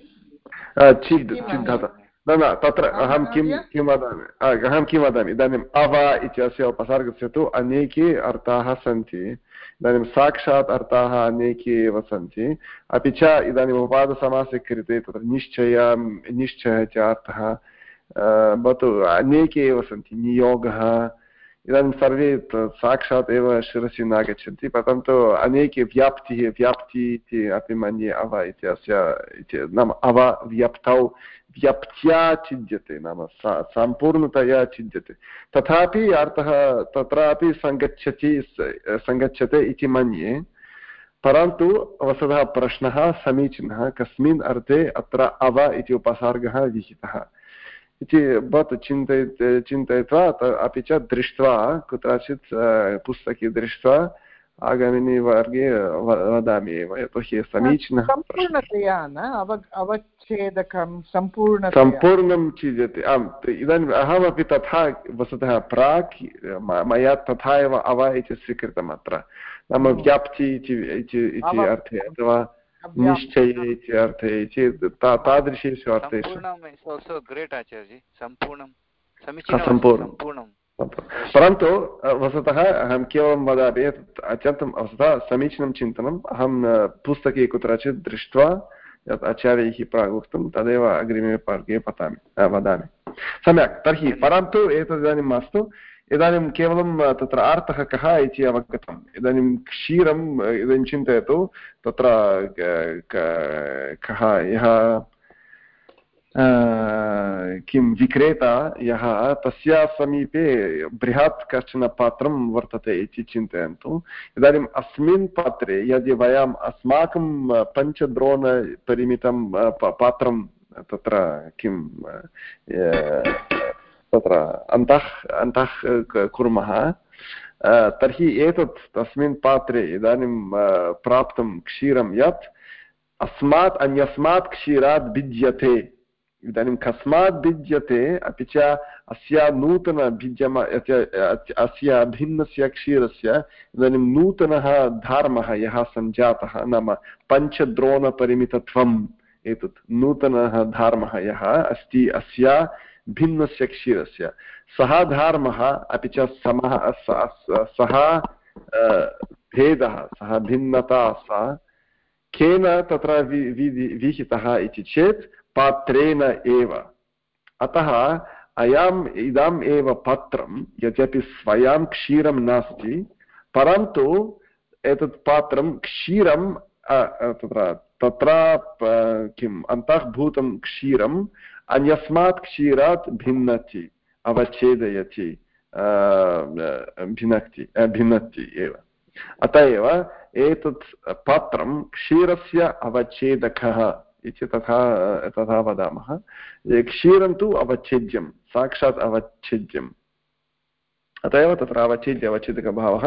Uh, chid, chid dhatu. न न तत्र अहं किं किं वदामि अहं किं वदामि इदानीम् अव इत्यस्य उपसर्गस्य तु अनेके अर्थाः सन्ति इदानीं साक्षात् अर्थाः अनेके एव सन्ति अपि च इदानीम् उपादसमासे कृते तत्र निश्चयं निश्चयः च अर्थः भवतु अनेके एव सन्ति नियोगः इदानीं सर्वे साक्षात् एव शिरसि नागच्छन्ति परन्तु अनेके व्याप्तिः व्याप्तिः इति अपि मन्ये अव इत्यस्य नाम अव व्याप्तौ व्यप्त्या चिद्यते नाम सम्पूर्णतया चिद्यते तथापि अर्थः तत्रापि सङ्गच्छति सङ्गच्छते इति मन्ये परन्तु वस्तुतः प्रश्नः समीचीनः कस्मिन् अर्थे अत्र अव इति उपसर्गः विहितः इति भवतु चिन्तय चिन्तयित्वा अपि च दृष्ट्वा कुत्रचित् पुस्तके दृष्ट्वा आगामिनि वर्गे वदामि एव यतोहि समीचीनः सम्पूर्णतया न अव अवच्छेदकं सम्पूर्ण सम्पूर्णं चिद्यते आम् इदानीम् अहमपि तथा वस्तुतः प्राक् मया तथा एव अव इति स्वीकृतम् अत्र नाम व्याप्ति इति अर्थे अथवा निश्चये इति अर्थे चेत् तादृशेषु अर्थेषु सम्पूर्णं परन्तु वस्तुतः अहं केवलं वदामि एतत् अत्यन्तं वस्तुतः समीचीनं चिन्तनम् अहं पुस्तके कुत्रचित् दृष्ट्वा यत् आचार्यैः प्राग् उक्तं तदेव अग्रिमे वर्गे पठामि वदामि सम्यक् तर्हि परन्तु एतत् इदानीं मास्तु इदानीं केवलं तत्र अर्थः कः इति अवगतम्। इदानीं क्षीरम् इदानीं चिन्तयतु। तत्र कः यः किं विक्रेता, यः तस्य समीपे बृहत् कश्चन पात्रं वर्तते इति चिन्तयन्तु। इदानीम् अस्मिन् पात्रे, यदि वयम् अस्माकं पञ्चद्रोणपरिमितं पात्रं तत्र किं तत्र अन्तः अन्तः कुर्मः। तर्हि एतत् तस्मिन् पात्रे इदानीं प्राप्तं क्षीरं यत् अस्मात्, अन्यस्मात् क्षीरात् भिद्यते इदानीं कस्मात् भिद्यते अपि च अस्य नूतनभिद्यम अस्य भिन्नस्य क्षीरस्य इदानीं नूतनः धर्मः यः सञ्जातः नाम पञ्चद्रोणपरिमितत्वम् एतत् नूतनः धर्मः यः अस्ति, अस्य भिन्नस्य क्षीरस्य सः धर्मः, अपि च समः, सः भेदः, सः भिन्नता, सा, केन तत्र विहितः इति चेत् पात्रेण एव। अतः अयम्, इदम् एव पत्रं, यद्यपि स्वयं क्षीरं नास्ति, परन्तु एतत् पात्रं क्षीरं तत्र तत्र किम्, अन्तर्भूतं क्षीरम् अन्यस्मात् क्षीरात् भिन्नति अवच्छेदयति भिन्नति भिन्नति एव अत एव एतत् पात्रं क्षीरस्य अवच्छेदकः इति तथा तथा वदामः क्षीरं तु अवच्छेद्यं साक्षात् अवच्छेद्यम् अत एव तत्र अवच्छेद्य अवच्छेदकभावः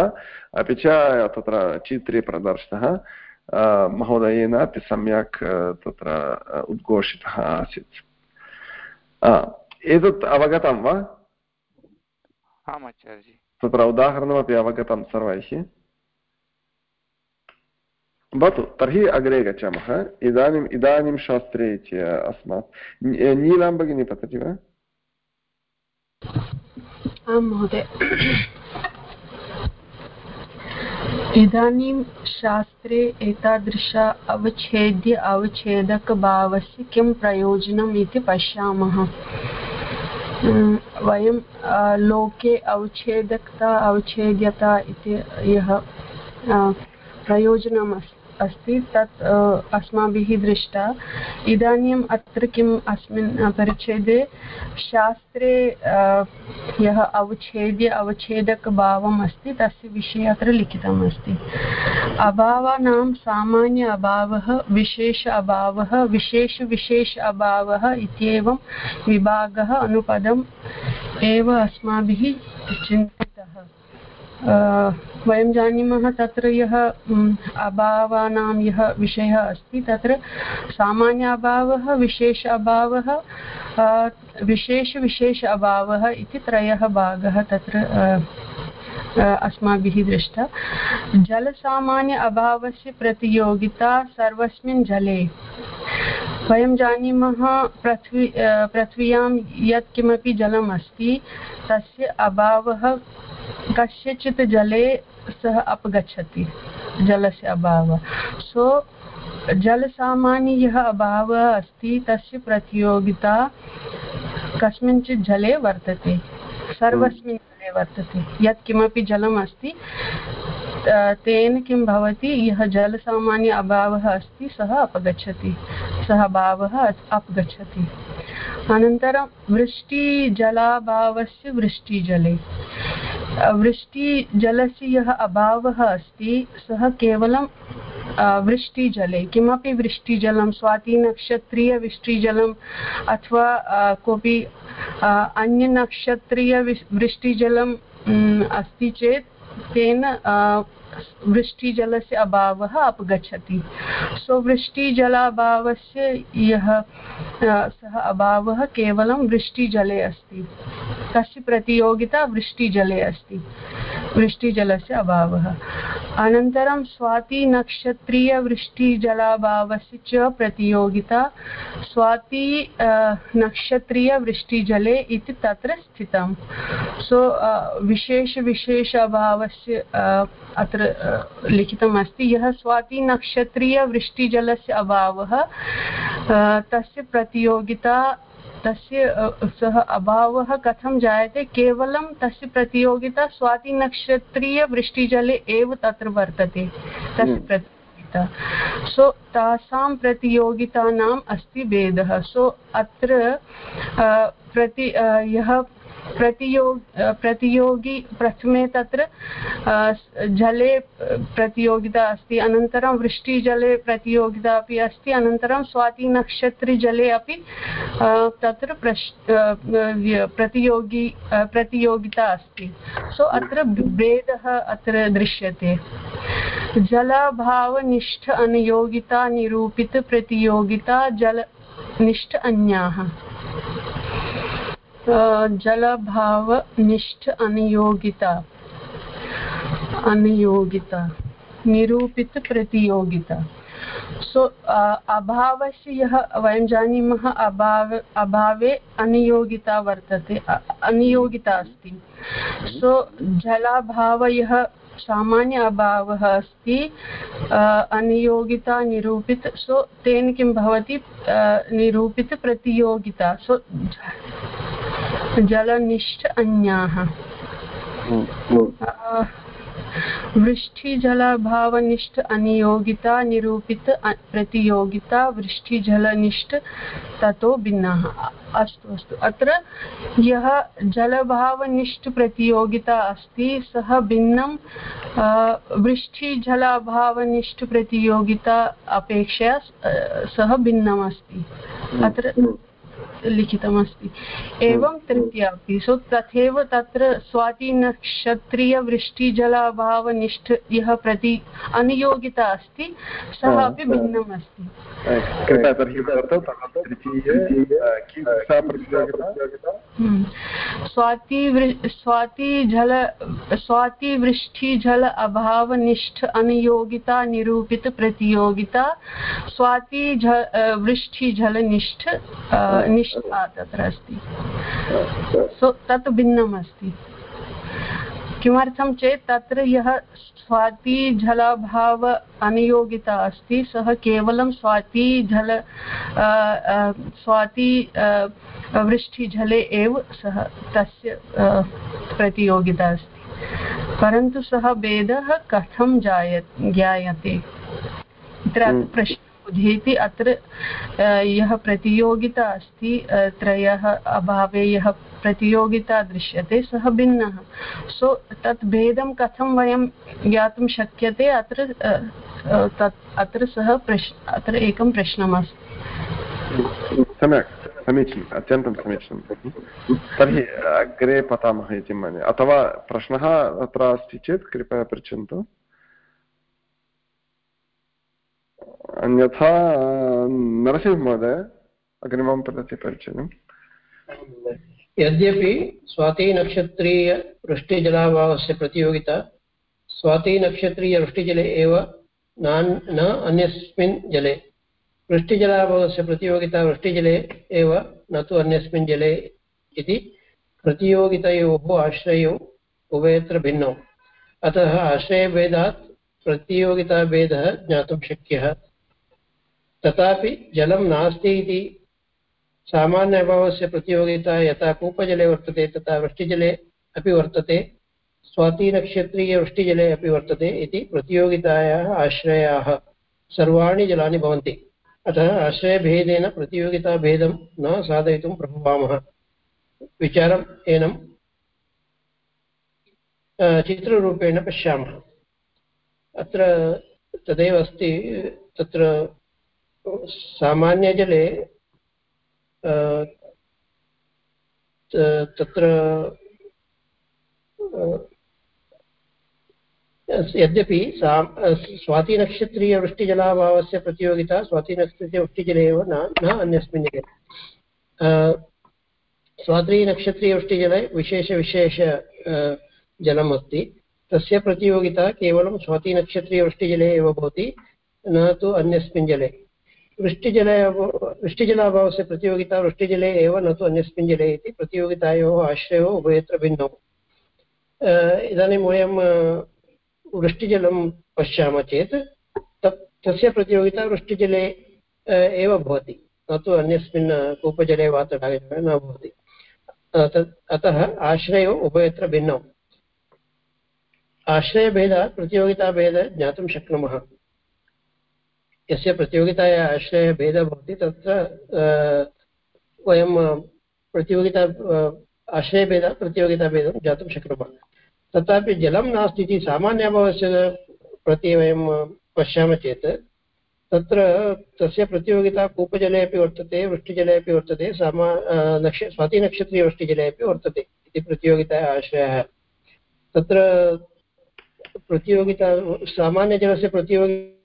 अपि च तत्र चित्रे प्रदर्शितः महोदयेन अपि सम्यक् तत्र उद्घोषितः आसीत् एतत् अवगतं वा आम् आचार्यजी तत्र उदाहरणमपि अवगतं सर्वैः भवतु तर्हि अग्रे गच्छामः इदानीम् इदानीं शास्त्रे च अस्मात् नीलां भगिनी पतति वा आं महोदय इदानीं शास्त्रे एतादृश अवच्छेद्य अवच्छेदकभावस्य किं प्रयोजनम् इति पश्यामः। वयं लोके अवच्छेदकता, अवच्छेद्यता इति यः प्रयोजनमस्ति। अस्ति तत् अस्माभिः दृष्टा। इदानीम् अत्र किम् अस्मिन् परिच्छेदे शास्त्रे यः अवच्छेद्य, अवच्छेदकभावम् अस्ति, तस्य विषये अत्र लिखितम् अस्ति अभावानां सामान्य अभावः, विशेष अभावः विशेषविशेष अभावः इत्येवं विभागः अनुपदम् एव अस्माभिः चिन्तितः वयं जानीमः तत्र यः अभावानां यः विषयः अस्ति, तत्र सामान्य अभावः, विशेष अभावः विशेषविशेष अभावः इति त्रयः भागः तत्र अस्माभिः दृष्टा। जलसामान्य अभावस्य प्रतियोगिता सर्वस्मिन् जले। वयं जानीमः पृथ्वी पृथ्व्यां यत्किमपि जलम् अस्ति तस्य अभावः कस्यचित् जले सः अपगच्छति, जलस्य अभावः। सो, जलसामान्य यः अभावः अस्ति, तस्य प्रतियोगिता कस्मिंश्चित् जले वर्तते, सर्वस्मिन् जले वर्तते। यत्किमपि जलम् अस्ति तेन किं भवति, यः जलसामान्य अभावः अस्ति, सः अपगच्छति, सः अभावः अपगच्छति। अनन्तरं वृष्टिजलाभावस्य वृष्टिजले। वृष्टिजलस्य यः अभावः अस्ति, सः केवलं वृष्टिजले। किमपि वृष्टिजलं, स्वातिनक्षत्रीयवृष्टिजलम् अथवा कोऽपि अन्यनक्षत्रीय वृष्टिजलम् अस्ति चेत् तेन वृष्टिजलस्य अभावः अपगच्छति। सो, वृष्टिजलाभावस्य यः सः अभावः केवलं वृष्टिजले अस्ति। तस्य प्रतियोगिता वृष्टिजले अस्ति। वृष्टिजलस्य अभावः। अनन्तरं स्वातिनक्षत्रीयवृष्टिजलाभावस्य च प्रतियोगिता। स्वाति नक्षत्रीयवृष्टिजले इति तत्र स्थितं। सो विशेषविशेष अभावस्य अत्र लिखितम् अस्ति। यः स्वातिनक्षत्रीयवृष्टिजलस्य अभावः तस्य प्रतियोगिता तस्य सः अभावः कथं जायते? केवलं तस्य प्रतियोगिता स्वातिनक्षत्रीयवृष्टिजले एव तत्र वर्तते तस्य हम्म। प्रतियोगिता। सो तासां प्रतियोगितानाम् अस्ति भेदः। सो अत्र प्रति यः प्रतियोग प्रतियोगी प्रथमे तत्र जले प्रतियोगिता अस्ति, अनन्तरं वृष्टिजले प्रतियोगिता अपि अस्ति, अनन्तरं स्वातिनक्षत्रिजले अपि तत्र प्रतियोगी प्रतियोगिता अस्ति। सो, अत्र भेदः अत्र दृश्यते। जलाभावनिष्ठ अनियोगिता निरूपितप्रतियोगिता जलनिष्ठ अन्याः। जलभावनिष्ठ अनियोगिता। अनियोगिता। निरूपितप्रतियोगिता सो अभावस्य यः वयं जानीमः, अभाव, अभावे अनियोगिता वर्तते अनियोगिता अस्ति। सो, जलाभाव यः सामान्य अभावः अस्ति अनियोगिता निरूपित, सो, तेन किं भवति निरूपितप्रतियोगिता सो जलनिष्ठ अन्याः वृष्टिजलाभावनिष्ठ अनियोगिता निरूपित प्रतियोगिता वृष्टिजलनिष्ठ ततो भिन्नः। अस्तु अस्तु। अत्र यः जलभावनिष्ठ प्रतियोगिता अस्ति सः भिन्नं वृष्टिजलाभावनिष्ठ प्रतियोगिता अपेक्षया सः भिन्नम् अस्ति अत्र लिखितमस्ति एवं तृतीयापि सो तथैव तत्र स्वातिनक्षत्रीयवृष्टिजलाभावनिष्ठ यः प्रति अनियोगिता अस्ति सः अपि भिन्नम् अस्ति हम्म। स्वातिजल स्वातिवृष्टिजल अभावनिष्ठ अनियोगिता निरूपित प्रतियोगिता स्वाति वृष्टिजलनिष्ठ निष्ठ तत्र अस्ति सो तत् भिन्नम् अस्ति किमर्थं चेत् तत्र यः स्वातिजलाभाव अनियोगिता अस्ति सः केवलं स्वातिजल स्वाति वृष्टिजले एव सः तस्य प्रतियोगिता अस्ति। परन्तु सः भेदः कथं जाय ज्ञायते? अत्र हम्म। प्रश्नः। उदेति अत्र यः प्रतियोगिता अस्ति त्रयः अभावे यः प्रतियोगिता दृश्यते, सः भिन्नः। सो तत् भेदं कथं वयं ज्ञातुं शक्यते, अत्र तत्, अत्र सः प्रश्, अत्र एकं प्रश्नमस्ति। सम्यक्, समीचीनम्, अत्यन्तं समीचीनं तर्हि, अग्रे पठामः इति मन्ये। अथवा प्रश्नः अत्र अस्ति चेत् कृपया पृच्छन्तु। अन्यथा नरसिंहमहोदय अग्रिमं पठति परिचयम् यद्यपि स्वातिनक्षत्रीयवृष्टिजलाभावस्य प्रतियोगिता, स्वातिनक्षत्रीयवृष्टिजले एव न अन्यस्मिन् जले। वृष्टिजलाभावस्य प्रतियोगिता वृष्टिजले एव न तु अन्यस्मिन् जले इति प्रतियोगितयोः आश्रयौ उभयत्र भिन्नौ। अतः आश्रयभेदात् प्रतियोगिताभेदः ज्ञातुं शक्यः। तथापि जलं नास्ति इति सामान्य अभावस्य प्रतियोगिता यथा कूपजले वर्तते, तथा वृष्टिजले अपि वर्तते स्वातिनक्षत्रीयवृष्टिजले अपि वर्तते इति प्रतियोगितायाः आश्रयाः सर्वाणि जलानि भवन्ति। अतः आश्रयभेदेन प्रतियोगिताभेदं न साधयितुं प्रभवामः। विचारम् एनं चित्ररूपेण पश्यामः। अत्र तदेव अस्ति, तत्र सामान्यजले तत्र यद्यपि सा स्वातिनक्षत्रीयवृष्टिजलाभावस्य प्रतियोगिता, स्वातिनक्षत्रीयवृष्टिजले एव न न अन्यस्मिन् जले। स्वातिनक्षत्रीयवृष्टिजले विशेषविशेष जलम् अस्ति तस्य प्रतियोगिता केवलं स्वातिनक्षत्रीयवृष्टिजले एव भवति, न तु अन्यस्मिन् जले। वृष्टिजले वृष्टिजलाभावस्य प्रतियोगिता वृष्टिजले एव न तु अन्यस्मिन् जले इति प्रतियोगितायोः आश्रयोः उभयत्र भिन्नौ। इदानीं वयं वृष्टिजलं पश्यामः चेत् तत्, तस्य प्रतियोगिता वृष्टिजले एव भवति। न तु अन्यस्मिन् कूपजले वा तडागजले न भवति। अतः आश्रयो उभयत्र भिन्नौ। आश्रयभेदात् प्रतियोगिताभेदः ज्ञातुं शक्नुमः। यस्य प्रतियोगिताया आश्रयभेदः भवति, तत्र वयं प्रतियोगिता आश्रयभेदः, प्रतियोगिताभेदं ज्ञातुं शक्नुमः। तथापि जलं नास्ति इति सामान्याभावस्य प्रति वयं पश्यामः चेत्, तत्र तस्य प्रतियोगिता कूपजले अपि वर्तते, वृष्टिजले अपि वर्तते, सामा नक्ष स्वातिनक्षत्रीयवृष्टिजले अपि वर्तते इति प्रतियोगितायाः आश्रयः। तत्र प्रतियोगिता, सामान्यजलस्य प्रतियोगि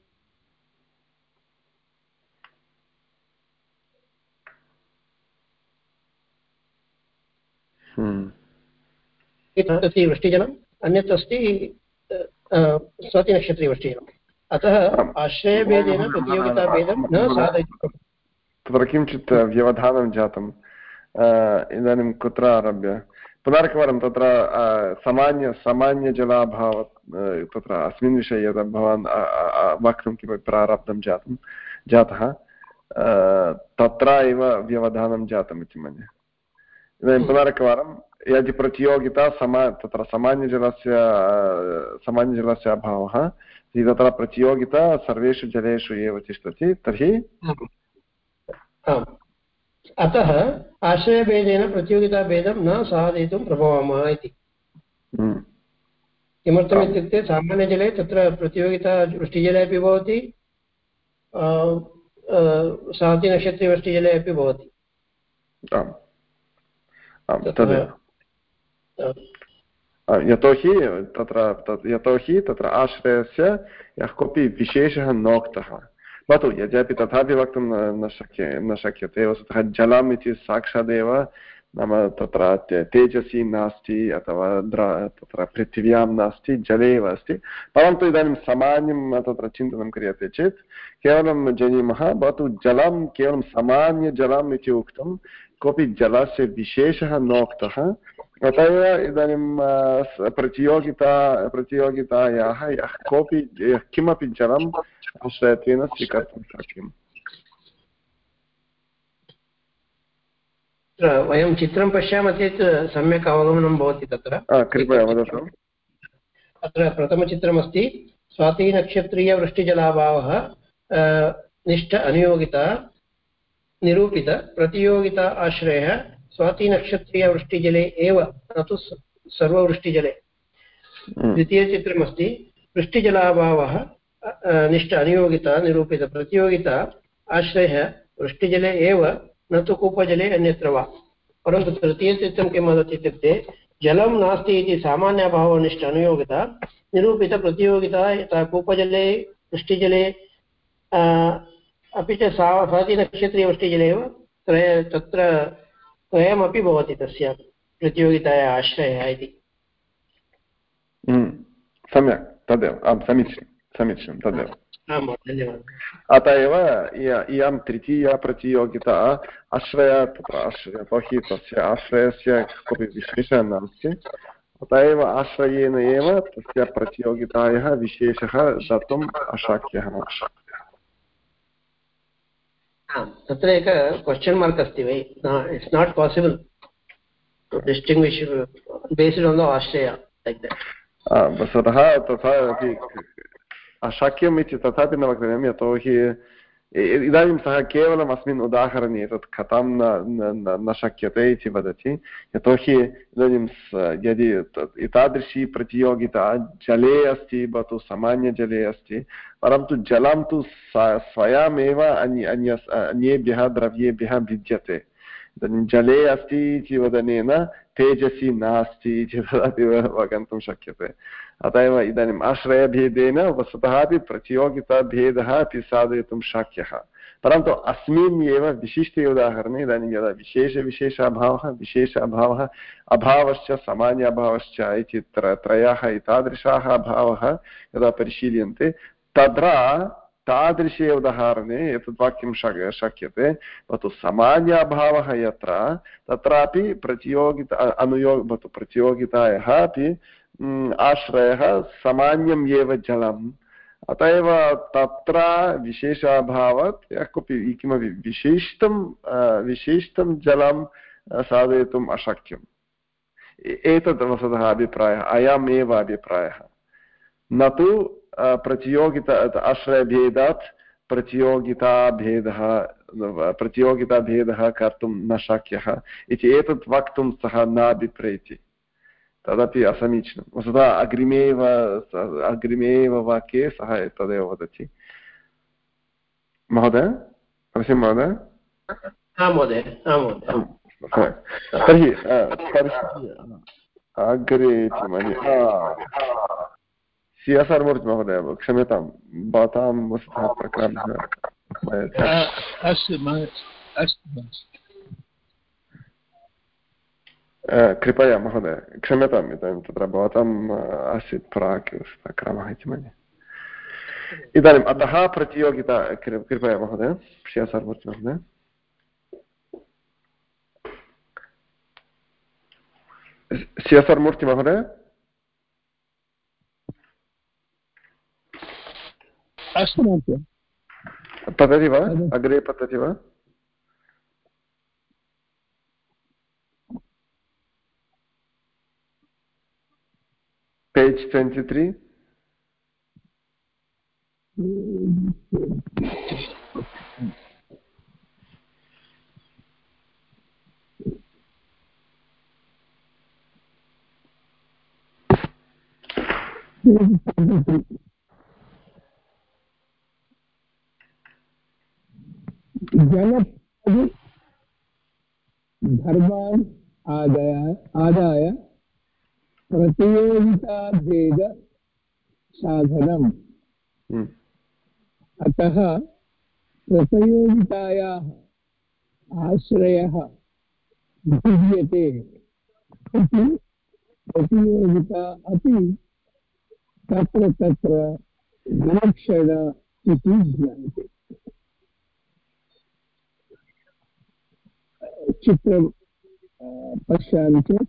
अस्ति वृष्टिजलम् अन्यत् अस्ति स्वातिनक्षत्रीवृष्टिजलम् अतः आश्रयभेदेन प्रतियोगिताभेदं न साधयितुं तत्र किञ्चित् व्यवधानं जातम्। इदानीं कुत्र आरभ्य? पुनरेकवारं तत्र सामान्य सामान्यजलाभाव तत्र अस्मिन् विषये यदा भवान् वक्तुं किमपि प्रारब्धं जातं जातः तत्र एव व्यवधानं जातम् इति मन्ये। इदानीं पुनरेकवारं यदि प्रतियोगिता समा तत्र सामान्यजलस्य सामान्यजलस्य अभावः तत्र प्रतियोगिता सर्वेषु जलेषु एव तिष्ठति तर्हि अतः आश्रयभेदेन प्रतियोगिताभेदं न साधयितुं प्रभवामः इति। किमर्थम् इत्युक्ते सामान्यजले तत्र प्रतियोगिता वृष्टिजले अपि भवति सातिनक्षत्रे अपि भवति यतोहि तत्र यतोहि तत्र आश्रयस्य यः कोऽपि विशेषः नोक्तः भवतु यद्यपि तथापि वक्तुं न शक्य न शक्यते वस्तुतः जलम् इति साक्षादेव नाम तत्र तेजसि नास्ति अथवा द्र तत्र पृथिव्यां नास्ति जले एव अस्ति परन्तु इदानीं सामान्यं तत्र चिन्तनं क्रियते चेत् केवलं जानीमः भवतु जलं केवलं सामान्यजलम् इति उक्तं कोऽपि जलस्य विशेषः नोक्तः अत एव इदानीं प्रतियोगिता प्रतियोगितायाः यः कोऽपि यः किमपि जलम् आश्रयत्वेन स्वीकर्तुं शक्यम्। वयं चित्रं पश्यामः चेत् सम्यक् अवगमनं भवति तत्र। कृपया वदतु। अत्र प्रथमचित्रमस्ति स्वातिनक्षत्रीयवृष्टिजलाभावः निष्ठ अनियोगिता निरूपित प्रतियोगिता आश्रयः स्वातिनक्षत्रीयवृष्टिजले एव न तु सर्ववृष्टिजले। द्वितीयचित्रमस्ति वृष्टिजलाभावः निष्ठ अनियोगिता निरूपित प्रतियोगिता आश्रयः वृष्टिजले एव न तु कूपजले अन्यत्र वा परन्तु तृतीयचित्रं किं वदति इत्युक्ते जलं नास्ति इति सामान्यभावनिष्ठ अनुयोगिता निरूपितप्रतियोगिता यथा कूपजले वृष्टिजले अपि च सा स्वातिनक्षत्रीयवृष्टिजले एव त्रय तत्र त्रयमपि भवति तस्य प्रतियोगितायाः आश्रयः इति। सम्यक्। तदेव। आं समीचीनं। समीचीनं। तदेव। अत एव इयं तृतीया प्रतियोगिता आश्रय तत्र आश्रय यतोहि तस्य आश्रयस्य कोऽपि विशेषः नास्ति। अत एव आश्रयेण एव तस्य प्रतियोगितायाः विशेषः दातुम् अशक्यः। तत्र एक क्वश्चन् मार्क् अस्ति वै it's not possible distinguish based on the आश्रय लैक् वस्तुतः तथा अपि अशक्यम् इति तथापि न वक्तव्यं यतोहि इदानीं सः केवलम् अस्मिन् उदाहरणे एतत् कथं न न शक्यते इति वदति। यतोहि इदानीं यदि एतादृशी प्रतियोगिता जले अस्ति भवतु सामान्यजले अस्ति परन्तु जलं तु स्वयमेव अन्य अन्य, अन्येभ्यः द्रव्येभ्यः भिद्यते। इदानीं जले अस्ति इति वदनेन तेजसि नास्ति इति तदपि अवगन्तुं शक्यते। अत एव इदानीम् आश्रयभेदेन वस्तुतः अपि प्रतियोगिताभेदः अपि साधयितुं शक्यः। परन्तु अस्मिन् एव विशिष्टे उदाहरणे इदानीं यदा विशेषविशेष अभावः, विशेष अभावः, अभावश्च, सामान्य अभावश्च इति त्र, त्रयः, एतादृशाः अभावः यदा परिशील्यन्ते तत्र तादृशे उदाहरणे एतद् वाक्यं शक् शक्यते भवतु सामान्य अभावः यत्र तत्रापि प्रतियोगिता अनुयोग भवतु प्रतियोगितायाः अपि आश्रयः सामान्यम् एव जलम् अत एव तत्र विशेषाभावात् यः कोऽपि किमपि विशिष्टं विशिष्टं जलं साधयितुम् अशक्यम् एतद् वस्तुतः अभिप्रायः अयमेव अभिप्रायः न तु प्रतियोगिता आश्रयभेदात् प्रतियोगिताभेदः प्रतियोगिताभेदः कर्तुं न शक्यः इति एतत् वक्तुं सः न अभिप्रैति तदपि असमीचीनं। वस्तुतः अग्रिमे एव अग्रिमे एव वाक्ये सः तदेव वदति। महोदय? अवश्यं महोदय? तर्हि अग्रे सि एस् आर् मूर्ति महोदय क्षम्यतां भवतां वस्तुतः अस्तु कृपया महोदय क्षम्यताम् इदानीं तत्र भवताम् आसीत् प्राक् क्रमः इति मन्ये इदानीम् अतः प्रतियोगिता कृपया महोदय श्रियासार्मूर्ति महोदय श्रियासार्मूर्ति महोदय अस्तु महोदय। पतति वा? अग्रे पतति वा? Page twenty three Thank you. जल धर्मान् आदाय आदाय प्रतियोगिताभेद साधनम् हम्म। अतः प्रतियोगितायाः आश्रयः भिद्यते इति प्रतियोगिता अपि तत्र तत्र विलक्षण इति ज्ञायते चित्रं पश्यामि चेत्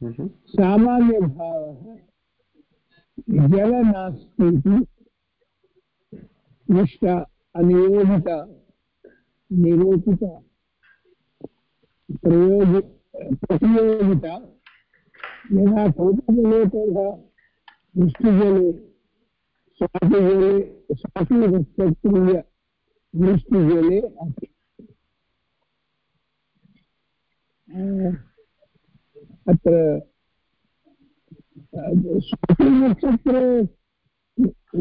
हम्म। सामान्यभावः जल नास्ति इति निष्ठा अनियोगिता निरूपिता प्रयोगि प्रतियोगिता यदा तथा स्वातिजले वृष्टिजले अपि अत्र स्वातिनक्षत्रे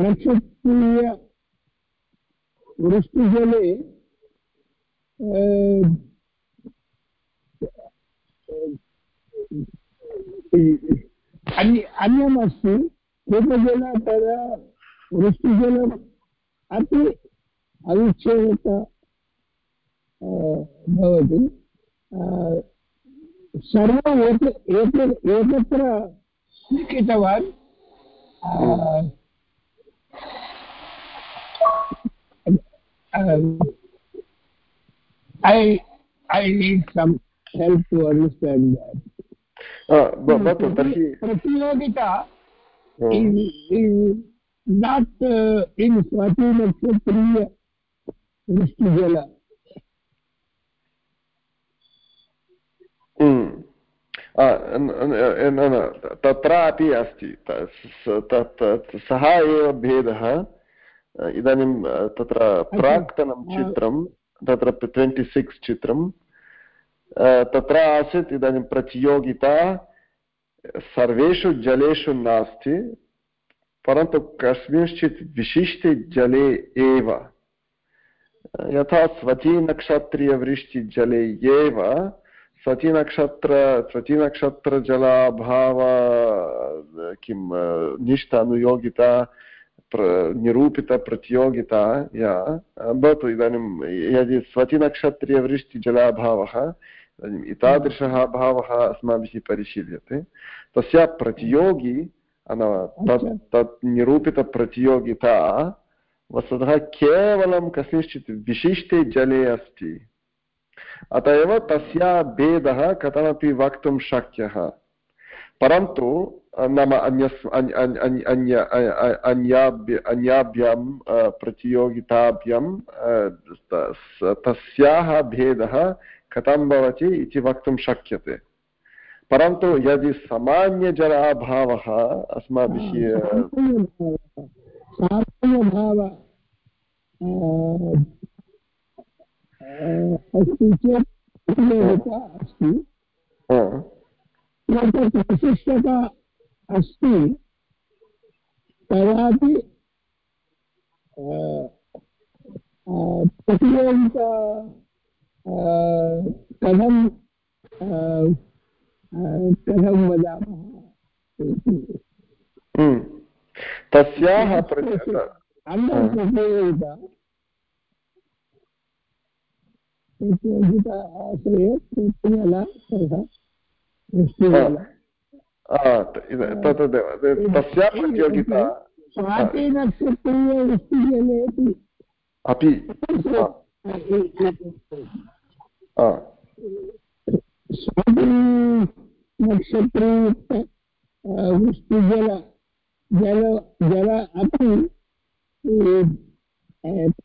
नक्षत्रीय वृष्टिजले अन्य अन्यमस्ति कूपजल तदा वृष्टिजलम् अपि अविच्छेदता भवति। सर्वम् एकत्र लिखितवान् some help to understand that. भवतु तर्हि प्रतियोगिता is not uh, in Swati तत्रापि अस्ति सः एव भेदः इदानीं तत्र प्राक्तनं चित्रं तत्र ट्वेण्टि सिक्स् चित्रं तत्र आसीत् इदानीं प्रतियोगिता सर्वेषु जलेषु नास्ति परन्तु कस्मिंश्चित् विशिष्टे जले एव यथा स्वचीनक्षत्रियवृष्टिजले एव स्वचिनक्षत्र स्वचिनक्षत्रजलाभाव किं, निष्ठानुयोगिता, प्र निरूपितप्रतियोगिता या, भवतु इदानीं, यदि स्वचिनक्षत्रीयवृष्टिजलाभावः एतादृशः अभावः अस्माभिः परिशील्यते, तस्य प्रतियोगी तत् तत् निरूपितप्रतियोगिता वस्तुतः केवलं कस्मिंश्चित् विशिष्टे जले अस्ति। अत एव तस्य भेदः कथमपि वक्तुं शक्यः। परन्तु, नाम अन्यस् अन्य अन्याभ्य अन्याभ्यां प्रतियोगिताभ्यां तस्याः भेदः कथं भवति इति वक्तुं शक्यते। परन्तु यदि सामान्यजलाभावः अस्माभिः अस्ति. चेत् उपयोगिता अस्ति विशिष्टता अस्ति तदापि प्रतियोगिता कथं कथं वदामः तस्याः प्रतियोगिता आश्रये तृतीयला तथा तदेव तस्या प्रतियोगिता. अपि स्वातिनक्षत्रीयुक्त वृष्टिजल जल जल अपि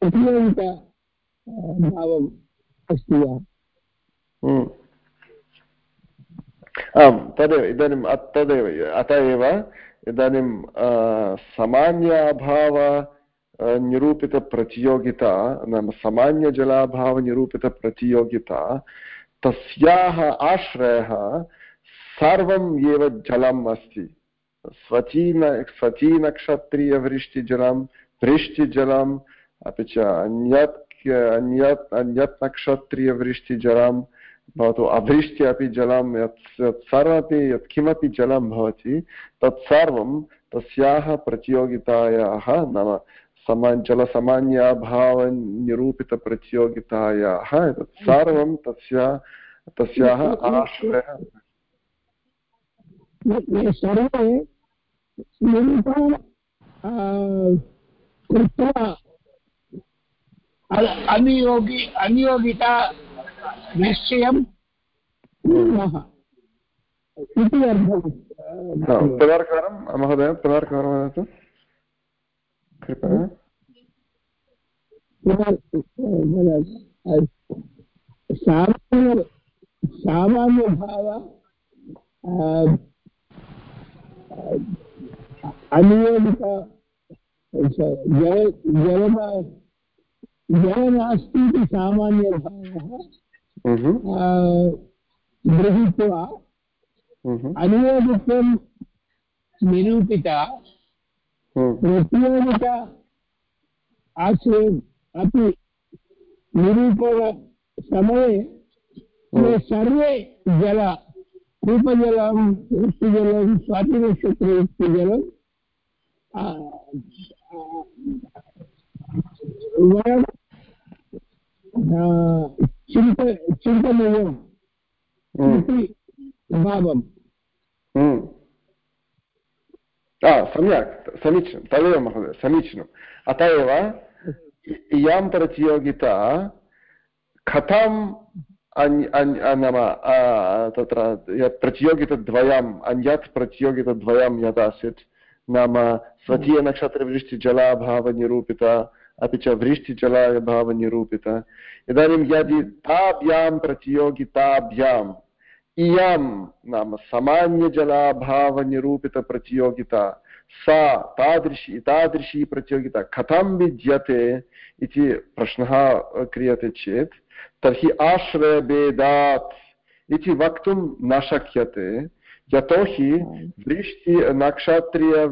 प्रतियोगिता भावम्. अस्ति वा आम् तदेव इदानीम् तदेव अत एव इदानीं सामान्याभाव निरूपितप्रतियोगिता नाम सामान्यजलाभावनिरूपितप्रतियोगिता तस्याः आश्रयः सर्वम् एव जलम् अस्ति स्वचीन स्वचीनक्षत्रियवृष्टिजलं वृष्टिजलम् अपि च अन्यत् अन्यत् अन्यत् नक्षत्रियवृष्टिजलं भवतु अभृष्ट्य अपि जलं यत् सर्वमपि यत्किमपि जलं भवति तत्सर्वं तस्याः प्रतियोगितायाः नाम समा जलसामान्याभावनिरूपितप्रतियोगितायाः तत् सर्वं तस्य तस्याः आश्रयः सर्वे कृत्वा अनियोगि अनियोगिता निश्चयं इति अर्थः। पुनर्कारं महोदय पुनर्कारं वदतु। कृपया। सामान्य सामान्यभाव अनियमित जल जल नास्ति इति सामान्यभावः। गृहीत्वा अनियोगित्वं निरूपिता प्रतियोगिता आश्रयम् अपि निरूपणसमये ते सर्वे जल कूपजलं वृष्टिजलं स्वातिनक्षत्रवृष्टिजलं वयं चिन्त चिन्तनीयम् इति सम्यक् समीचीनं तदेव महोदय समीचीनम् अत एव इयं प्रतियोगिता कथं नाम तत्र यत् प्रतियोगितद्वयम् अन्यत् प्रतियोगितद्वयं यद् आसीत् नाम स्वकीयनक्षत्रवृष्टिजलाभावनिरूपित अपि च वृष्टिजलाभावनिरूपित इदानीं यदि ताभ्यां प्रतियोगिताभ्याम् इयं नाम सामान्यजलाभावनिरूपितप्रतियोगिता सा तादृशी तादृशी प्रतियोगिता कथं विद्यते इति प्रश्नः क्रियते चेत्, तर्हि आश्रयभेदात् इति वक्तुं न शक्यते। यतोहि वृष्टि नक्षत्रीय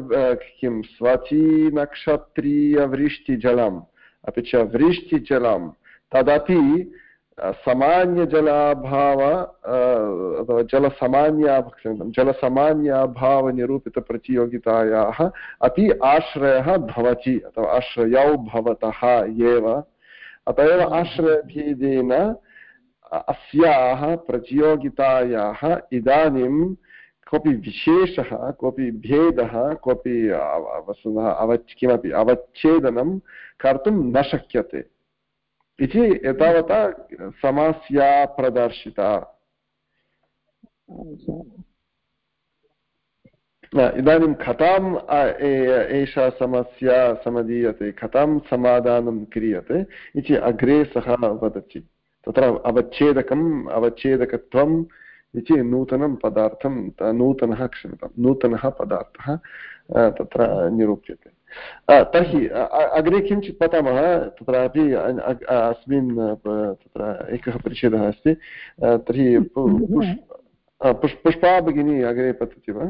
किं स्वचीनक्षत्रीयवृष्टिजलम् अपि च वृष्टिजलं तदपि सामान्यजलाभाव अथवा जलसामान्या जलसामान्याभावनिरूपितप्रतियोगितायाः अपि आश्रयः भवति अथवा आश्रयौ भवतः एव अत एव आश्रयभेदेन अस्याः प्रतियोगितायाः इदानीं कोऽपि विशेषः, कोऽपि भेदः, कोऽपि वस्तुतः अवच्, किमपि अवच्छेदनं कर्तुं न शक्यते। इति एतावता समस्या प्रदर्शिता। इदानीं कथाम् एषा समस्या समदीयते, कथं समाधानं क्रियते इति अग्रे सः वदति। तत्र अवच्छेदकम् अवच्छेदकत्वम् इति नूतनं पदार्थं नूतनः क्षम्यतां नूतनः पदार्थः तत्र निरूप्यते। तर्हि अग्रे किञ्चित् पठामः तत्रापि अस्मिन् तत्र एकः परिच्छेदः अस्ति। तर्हि पुष्पा भगिनी अग्रे पतति वा?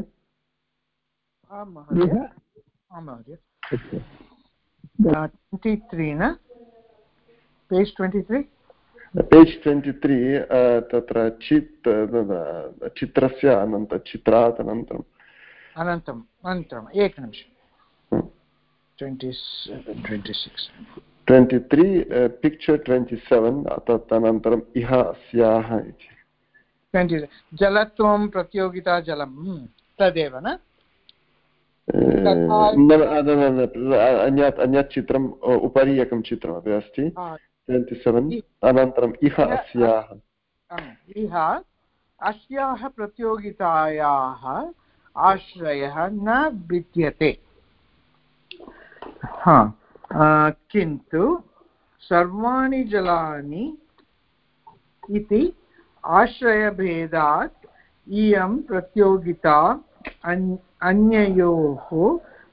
Page twenty three page twenty three तत्र चित् चित्रस्य अनन्त चित्रात् अनन्तरम् अनन्तरम् अनन्तरम् twenty three picture twenty seven तत् अनन्तरम् इह अस्याः इति जलत्वं प्रतियोगिता जलं तदेव न अन्यत् अन्यत् चित्रम् उपरि एकं चित्रमपि अस्ति ट्वेण्टि सेवेन् अनन्तरम् इह अस्याः। इह अस्याः प्रतियोगितायाः आश्रयः न विद्यते। हा किन्तु सर्वाणि जलानि इति आश्रयभेदात् इयं प्रतियोगिता अन्ययोः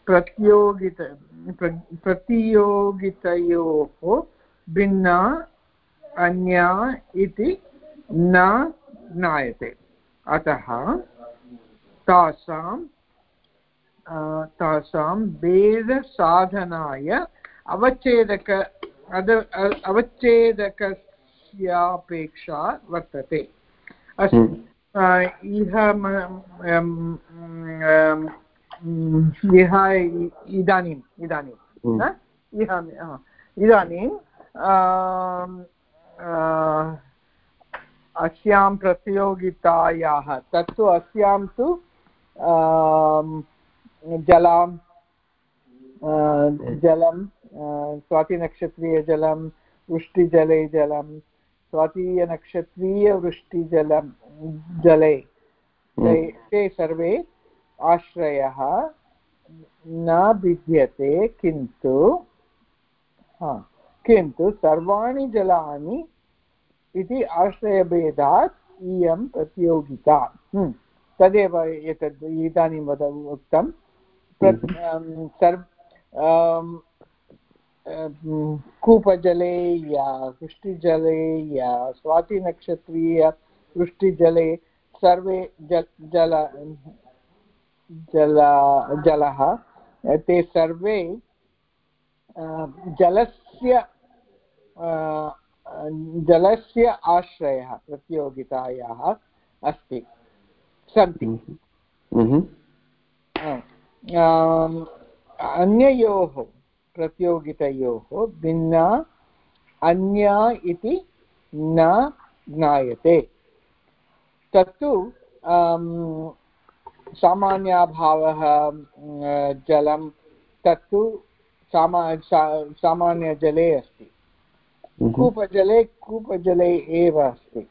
प्रतियोगित प्रतियोगितयोः भिन्ना अन्या इति न ज्ञायते अतः तासां तासां भेदसाधनाय अवच्छेदक अद अवच्छेदकस्यापेक्षा वर्तते अस्तु हम्म। इह इह इदानीम् इदानीं हम्म। इह इदानीं अस्यां प्रतियोगितायाः तत्तु अस्यां तु जलां जलं स्वातिनक्षत्रीयजलं वृष्टिजले जलं स्वातीयनक्षत्रीयवृष्टिजलं जले ते सर्वे आश्रयः न भिद्यते किन्तु किन्तु सर्वाणि जलानि इति आश्रयभेदात् इयं प्रतियोगिता तदेव एतद् इदानीं वद उक्तं हम्म। सर् कूपजले या वृष्टिजले या स्वातिनक्षत्रीय वृष्टिजले सर्वे जल जल जल जलः ते सर्वे जलस्य जलस्य आश्रयः प्रतियोगितायाः अस्ति। सन्ति। हम्म। हम्म। अन्ययोः प्रतियोगितयोः भिन्ना अन्या इति न ज्ञायते। तत्तु सामान्याभावः जलं तत्तु सामा सामान्यजले अस्ति। कूपजले कूपजले एव अस्ति।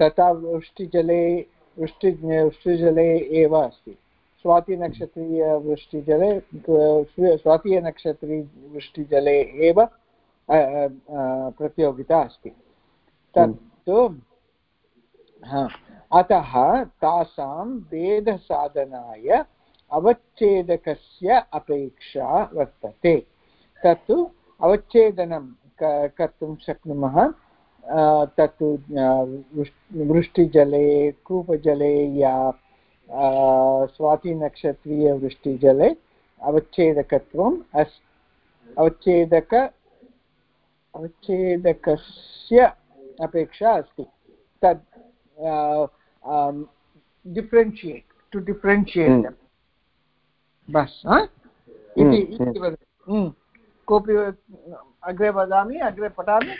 तथा वृष्टिजले, वृष्टि, वृष्टिजले एव अस्ति। स्वातिनक्षत्रीयवृष्टिजले स्वातीयनक्षत्रीवृष्टिजले एव प्रतियोगिता अस्ति। तत्तु अतः तासां भेदसाधनाय अवच्छेदकस्य अपेक्षा वर्तते। तत्तु अवच्छेदनं कर्तुं शक्नुमः। तत्तु वृष्टिजले कूपजले या स्वातिनक्षत्रीयवृष्टिजले अवच्छेदकत्वम् अस् अवच्छेदक अवच्छेदकस्य अपेक्षा अस्ति। तद् डिफ्रेन्शियेट् टु डिफ्रेन्शियेट् बस् इति वदति। कोऽपि अग्रे वदामि, अग्रे पठामि?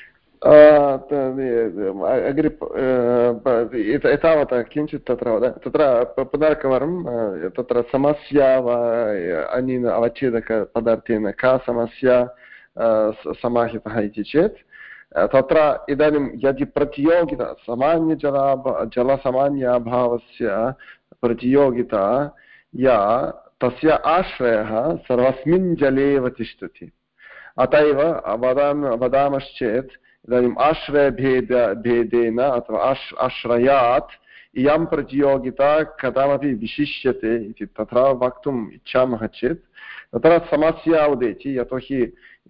अग्रे एतावता किञ्चित् तत्र वद, तत्र पुनरेकवारं तत्र समस्या वा, अनेन अवच्छेदकपदार्थेन का समस्या समाहितः इति चेत् तत्र इदानीं यदि प्रतियोगिता सामान्यजला जलसामान्याभावस्य प्रतियोगिता, या तस्य आश्रयः सर्वस्मिन् जले एव तिष्ठति। अत एव वदामि वदामश्चेत् इदानीम् आश्रयभेद भेदेन अथवा आश् आश्रयात् इयं प्रतियोगिता कथमपि विशिष्यते इति तत्र वक्तुम् इच्छामः चेत् तत्र समस्या उदेति यतोहि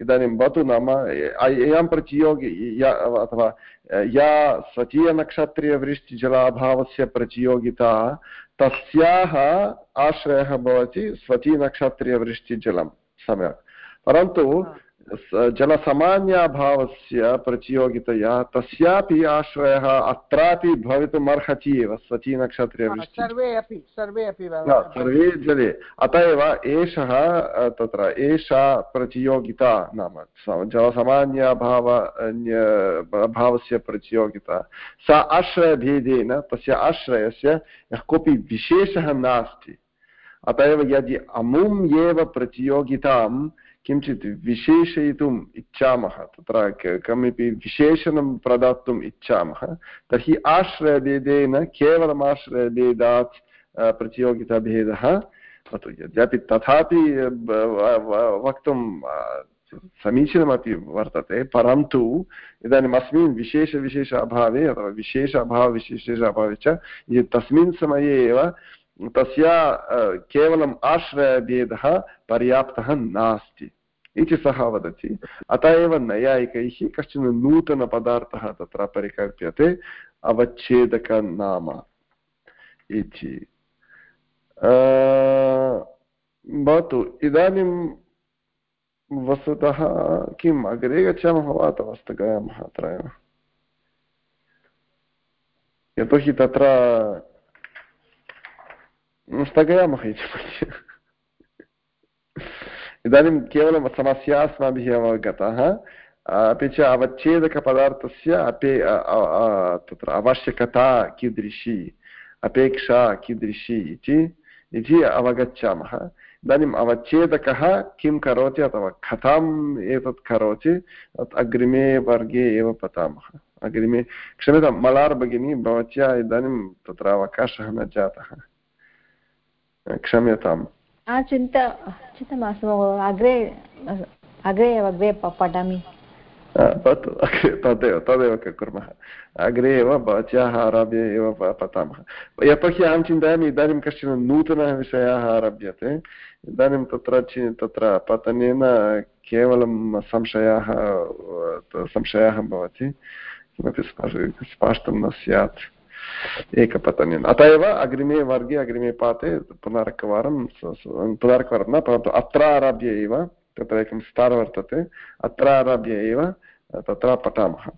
इदानीं भवतु नाम इयं प्रतियोगि अथवा या स्वकीयनक्षत्रीयवृष्टिजलाभावस्य प्रतियोगिता तस्याः आश्रयः भवति स्वकीयनक्षत्रीयवृष्टिजलं, सम्यक्। परन्तु जलसामान्याभावस्य प्रतियोगितया तस्यापि आश्रयः अत्रापि भवितुम् अर्हति एव स्वचीनक्षत्रे सर्वे अपि सर्वे अपि सर्वे जले। अत एव एषः तत्र एषा प्रतियोगिता नाम जलसामान्यभाव भावस्य प्रतियोगिता। सा आश्रयभेदेन तस्य आश्रयस्य यः कोऽपि विशेषः नास्ति। अत एव यदि अमुम् एव प्रतियोगितां किञ्चित् विशेषयितुम् इच्छामः, तत्र कमपि विशेषणं प्रदातुम् इच्छामः, तर्हि आश्रयभेदेन केवलम् आश्रयभेदात् प्रतियोगिताभेदः यद्यपि तथापि वक्तुं समीचीनमपि वर्तते, परन्तु इदानीम् अस्मिन् विशेषविशेष अभावे अथवा विशेष अभावविशेष अभावे च तस्मिन् समये एव तस्य केवलम् आश्रयभेदः पर्याप्तः नास्ति। इति सः वदति। अतः एव नैयायिकैः कश्चन नूतनपदार्थः तत्र परिकल्प्यते अवच्छेदकनाम इति। भवतु, इदानीं वस्तुतः किम्, अग्रे गच्छामः वा अथवा स्थगयामः अत्र? यतोहि तत्र स्थगयामः इति इदानीं केवलं समस्या अस्माभिः अवगतः अपि च अवच्छेदकपदार्थस्य अपे तत्र आवश्यकता कीदृशी, अपेक्षा कीदृशी इति अवगच्छामः। इदानीम् अवच्छेदकः किं करोति अथवा कथम् एतत् करोति अग्रिमे वर्गे एव पठामः। अग्रिमे, क्षम्यतां, मलार् भगिनी, भवत्या इदानीं तत्र अवकाशः न जातः। क्षम्यताम्। चिन्ता अग्रे अग्रे अग्रे पठामि भवतु तदेव तदेव कुर्मः अग्रे एव भवत्याः आरभ्य एव पठामः यतोहि अहं चिन्तयामि इदानीं कश्चन नूतनः विषयः आरभ्यते इदानीं तत्र तत्र पतनेन केवलं संशयाः संशयः भवति किमपि स्पष्टं न स्यात् एकपतनेन अत एव अग्रिमे वर्गे अग्रिमे पाते पुनरेकवारं पुनरेकवारं न परन्तु अत्र आरभ्य एव तत्र एकं स्टार् वर्तते अत्र आरभ्य एव तत्र पठामः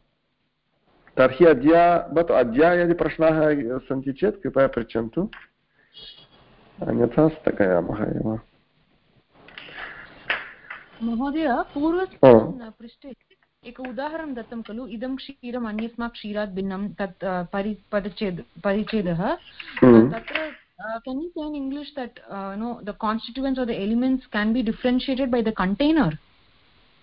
तर्हि अद्य भवतु अद्य यदि प्रश्नाः सन्ति चेत् कृपया पृच्छन्तु अन्यथा स्थगयामः एव महोदय पूर्वस्मिन् पृष्ठे एक उदाहरणं दत्तं खलु इदं क्षीरम् अन्यस्मात् क्षीरात् भिन्नं तत् परि परिच्छेद परिच्छेदः तत्र in english that uh, no the constituents or the elements can be differentiated by the container uh,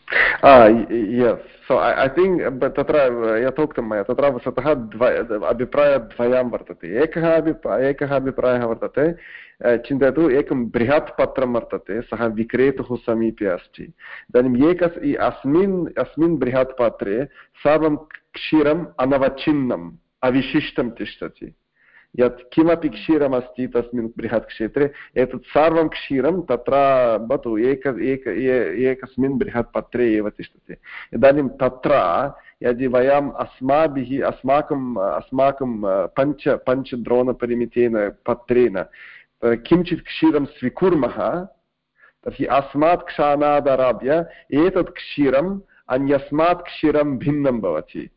yes so i, I think तत्र यथोक्तं मया तत्र वस्तुतः अभिप्रायद्वयं वर्तते एकः एकः अभिप्रायः वर्तते चिन्तयतु एकं बृहत् पत्रं वर्तते सः विक्रेतुः समीपे अस्ति इदानीम् एक अस्मिन् अस्मिन् बृहत् पात्रे सर्वं क्षीरम् अनवच्छिन्नम् अविशिष्टं तिष्ठति यत् किमपि क्षीरमस्ति तस्मिन् बृहत् क्षेत्रे एतत् सर्वं क्षीरं तत्र भवतु एक एक एकस्मिन् बृहत् पत्रे एव तिष्ठति इदानीं तत्र यदि वयम् अस्माभिः अस्माकम् अस्माकं पञ्च पञ्चद्रोणपरिमितेन पत्रेण किञ्चित् क्षीरं स्वीकुर्मः तर्हि अस्मात् क्षाणादारभ्य एतत् क्षीरम् अन्यस्मात् क्षीरं भिन्नं भवति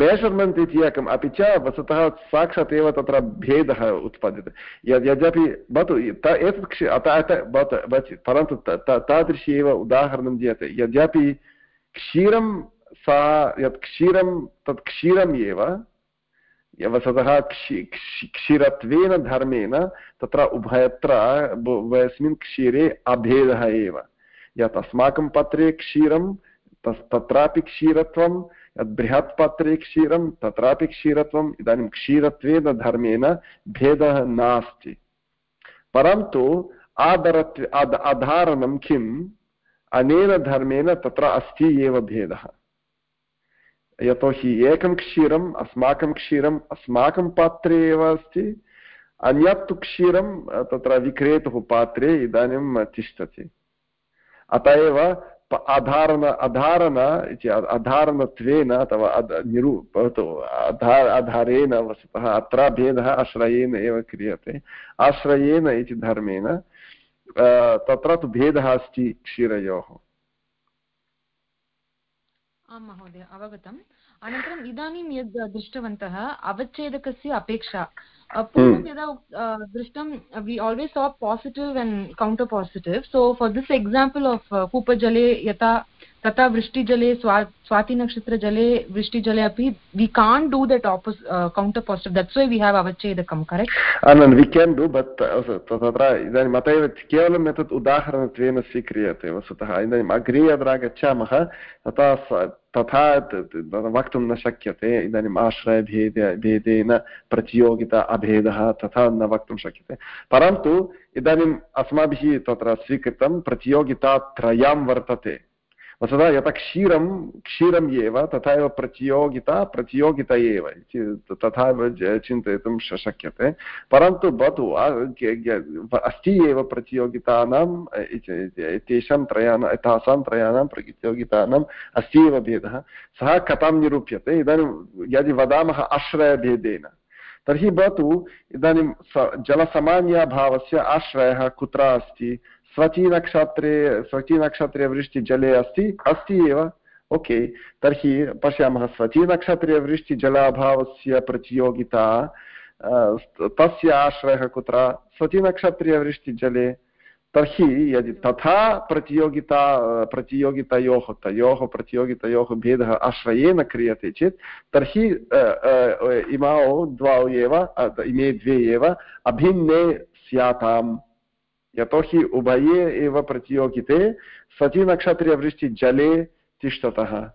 मेषर्मेण्ट् इति एकम् अपि च वस्तुतः साक्षात् एव तत्र भेदः उत्पद्यते। यद् यद्यपि भवतु एतत् परन्तु तादृशी एव उदाहरणं दीयते। यद्यपि क्षीरं सा यत् क्षीरं तत् क्षीरम् एव वस्तुतः क्षि क्षीरत्वेन धर्मेण तत्र उभयत्र अस्मिन् क्षीरे अभेदः एव। यत् अस्माकं पत्रे क्षीरं तत्रापि क्षीरत्वं यद् बृहत् क्षीरं तत्रापि क्षीरत्वम् इदानीं क्षीरत्वेन धर्मेण भेदः नास्ति परन्तु आदरत्व अद् अधारणं किम् अनेन धर्मेण तत्र अस्ति एव भेदः यतोहि एकं क्षीरम् अस्माकं क्षीरम् अस्माकं पात्रे एव अस्ति अन्यत् तु क्षीरं तत्र विक्रेतुः पात्रे इदानीं तिष्ठति अत एव अधारण अधारण इति अधारणत्वेन अथवा निरू, भवतु, आधार, आधारेण वस्तुतः अत्र भेदः आश्रयेण एव क्रियते। आश्रयेण इति धर्मेण तत्र तु भेदः अस्ति क्षीरयोः। आं महोदय, अवगतम्। अनन्तरम् इदानीं यद् दृष्टवन्तः, अवच्छेदकस्य अपेक्षा। Up to uh, drishtam we always saw positive and counter positive so for this example of uh, kupajale yata तथा वृष्टिजले स्वा स्वातिनक्षत्रजले वृष्टिजले अपि we can do that oppose counter positive that's why we have अवच्छेदकं correct we can do but तत्र इदानीम् अत एव केवलम् एतत् उदाहरणत्वेन स्वीक्रियते वस्तुतः इदानीम् अग्रे यदा गच्छामः तथा तथा वक्तुं न शक्यते इदानीम् आश्रयभेद भेदेन प्रतियोगिता अभेदः तथा न वक्तुं शक्यते परन्तु इदानीम् अस्माभिः तत्र स्वीकृतं प्रतियोगितात्रयं वर्तते वस्तुतः यथा क्षीरं, क्षीरम् एव, तथा एव प्रतियोगिता प्रतियोगिता एव तथा चिन्तयितुं शक्यते। परन्तु भवतु अस्ति एव प्रतियोगितानाम् तेषां त्रयाणां तासां त्रयाणां प्रतियोगितानाम् अस्ति एव भेदः। सः कथं निरूप्यते? इदानीं यदि वदामः आश्रयभेदेन, तर्हि भवतु, इदानीं स, जलसामान्यभावस्य आश्रयः कुत्र अस्ति? स्वचीनक्षत्रे स्वचीनक्षत्रे वृष्टिजले अस्ति अस्ति एव ओके तर्हि पश्यामः स्वचीनक्षत्रे वृष्टिजलाभावस्य प्रतियोगिता तस्य आश्रयः कुत्र स्वचीनक्षत्रीयवृष्टिजले तर्हि यदि तथा प्रतियोगिता प्रतियोगितयोः तयोः प्रतियोगितयोः भेदः आश्रयेण क्रियते चेत् तर्हि इमौ द्वौ एव इमे द्वे एव अभिन्ने स्याताम् यतोहि उभये एव प्रतियोगिते सचिनक्षत्रियवृष्टिजले तिष्ठतः।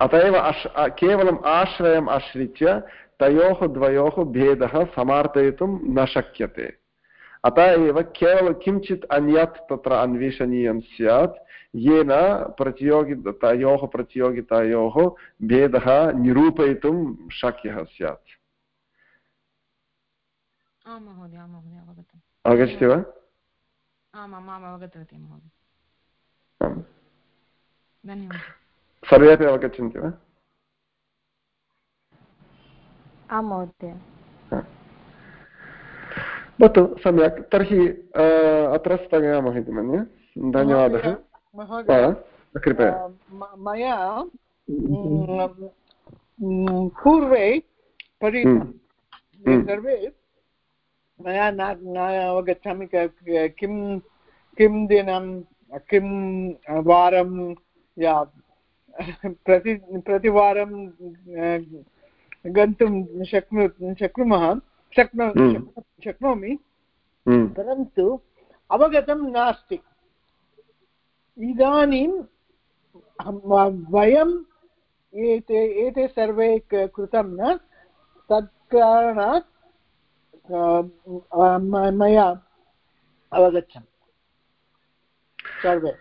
अत एव अश् केवलम् आश्रयम् आश्रित्य तयोः द्वयोः भेदः समार्पयितुं न शक्यते। अतः एव केवलं किञ्चित् अन्यत् तत्र अन्वेषणीयं स्यात्, येन प्रतियोगि, तयोः प्रतियोगितायोः भेदः निरूपयितुं शक्यः स्यात्। आं महोदय आं महोदय अवगतम् अवगच्छति वा? आम् आम् आम् अवगतवती महोदय। धन्यवादः। सर्वे अपि अवगच्छन्ति वा? आं महोदय। भवतु सम्यक्। तर्हि अत्र स्थगयामः इति मन्ये। धन्यवादः। कृपया। मया पूर्वे सर्वे मया न न अवगच्छामि किं किं दिनं किं वारं या प्रति प्रतिवारं गन्तुं शक्नु शक्नुमः शक्नो हम्म। शक्नोमि हम्म। परन्तु अवगतं नास्ति इदानीं वयम् एते एते सर्वे कृतं न तत् कारणात् मया अवगच्छन् सर्वे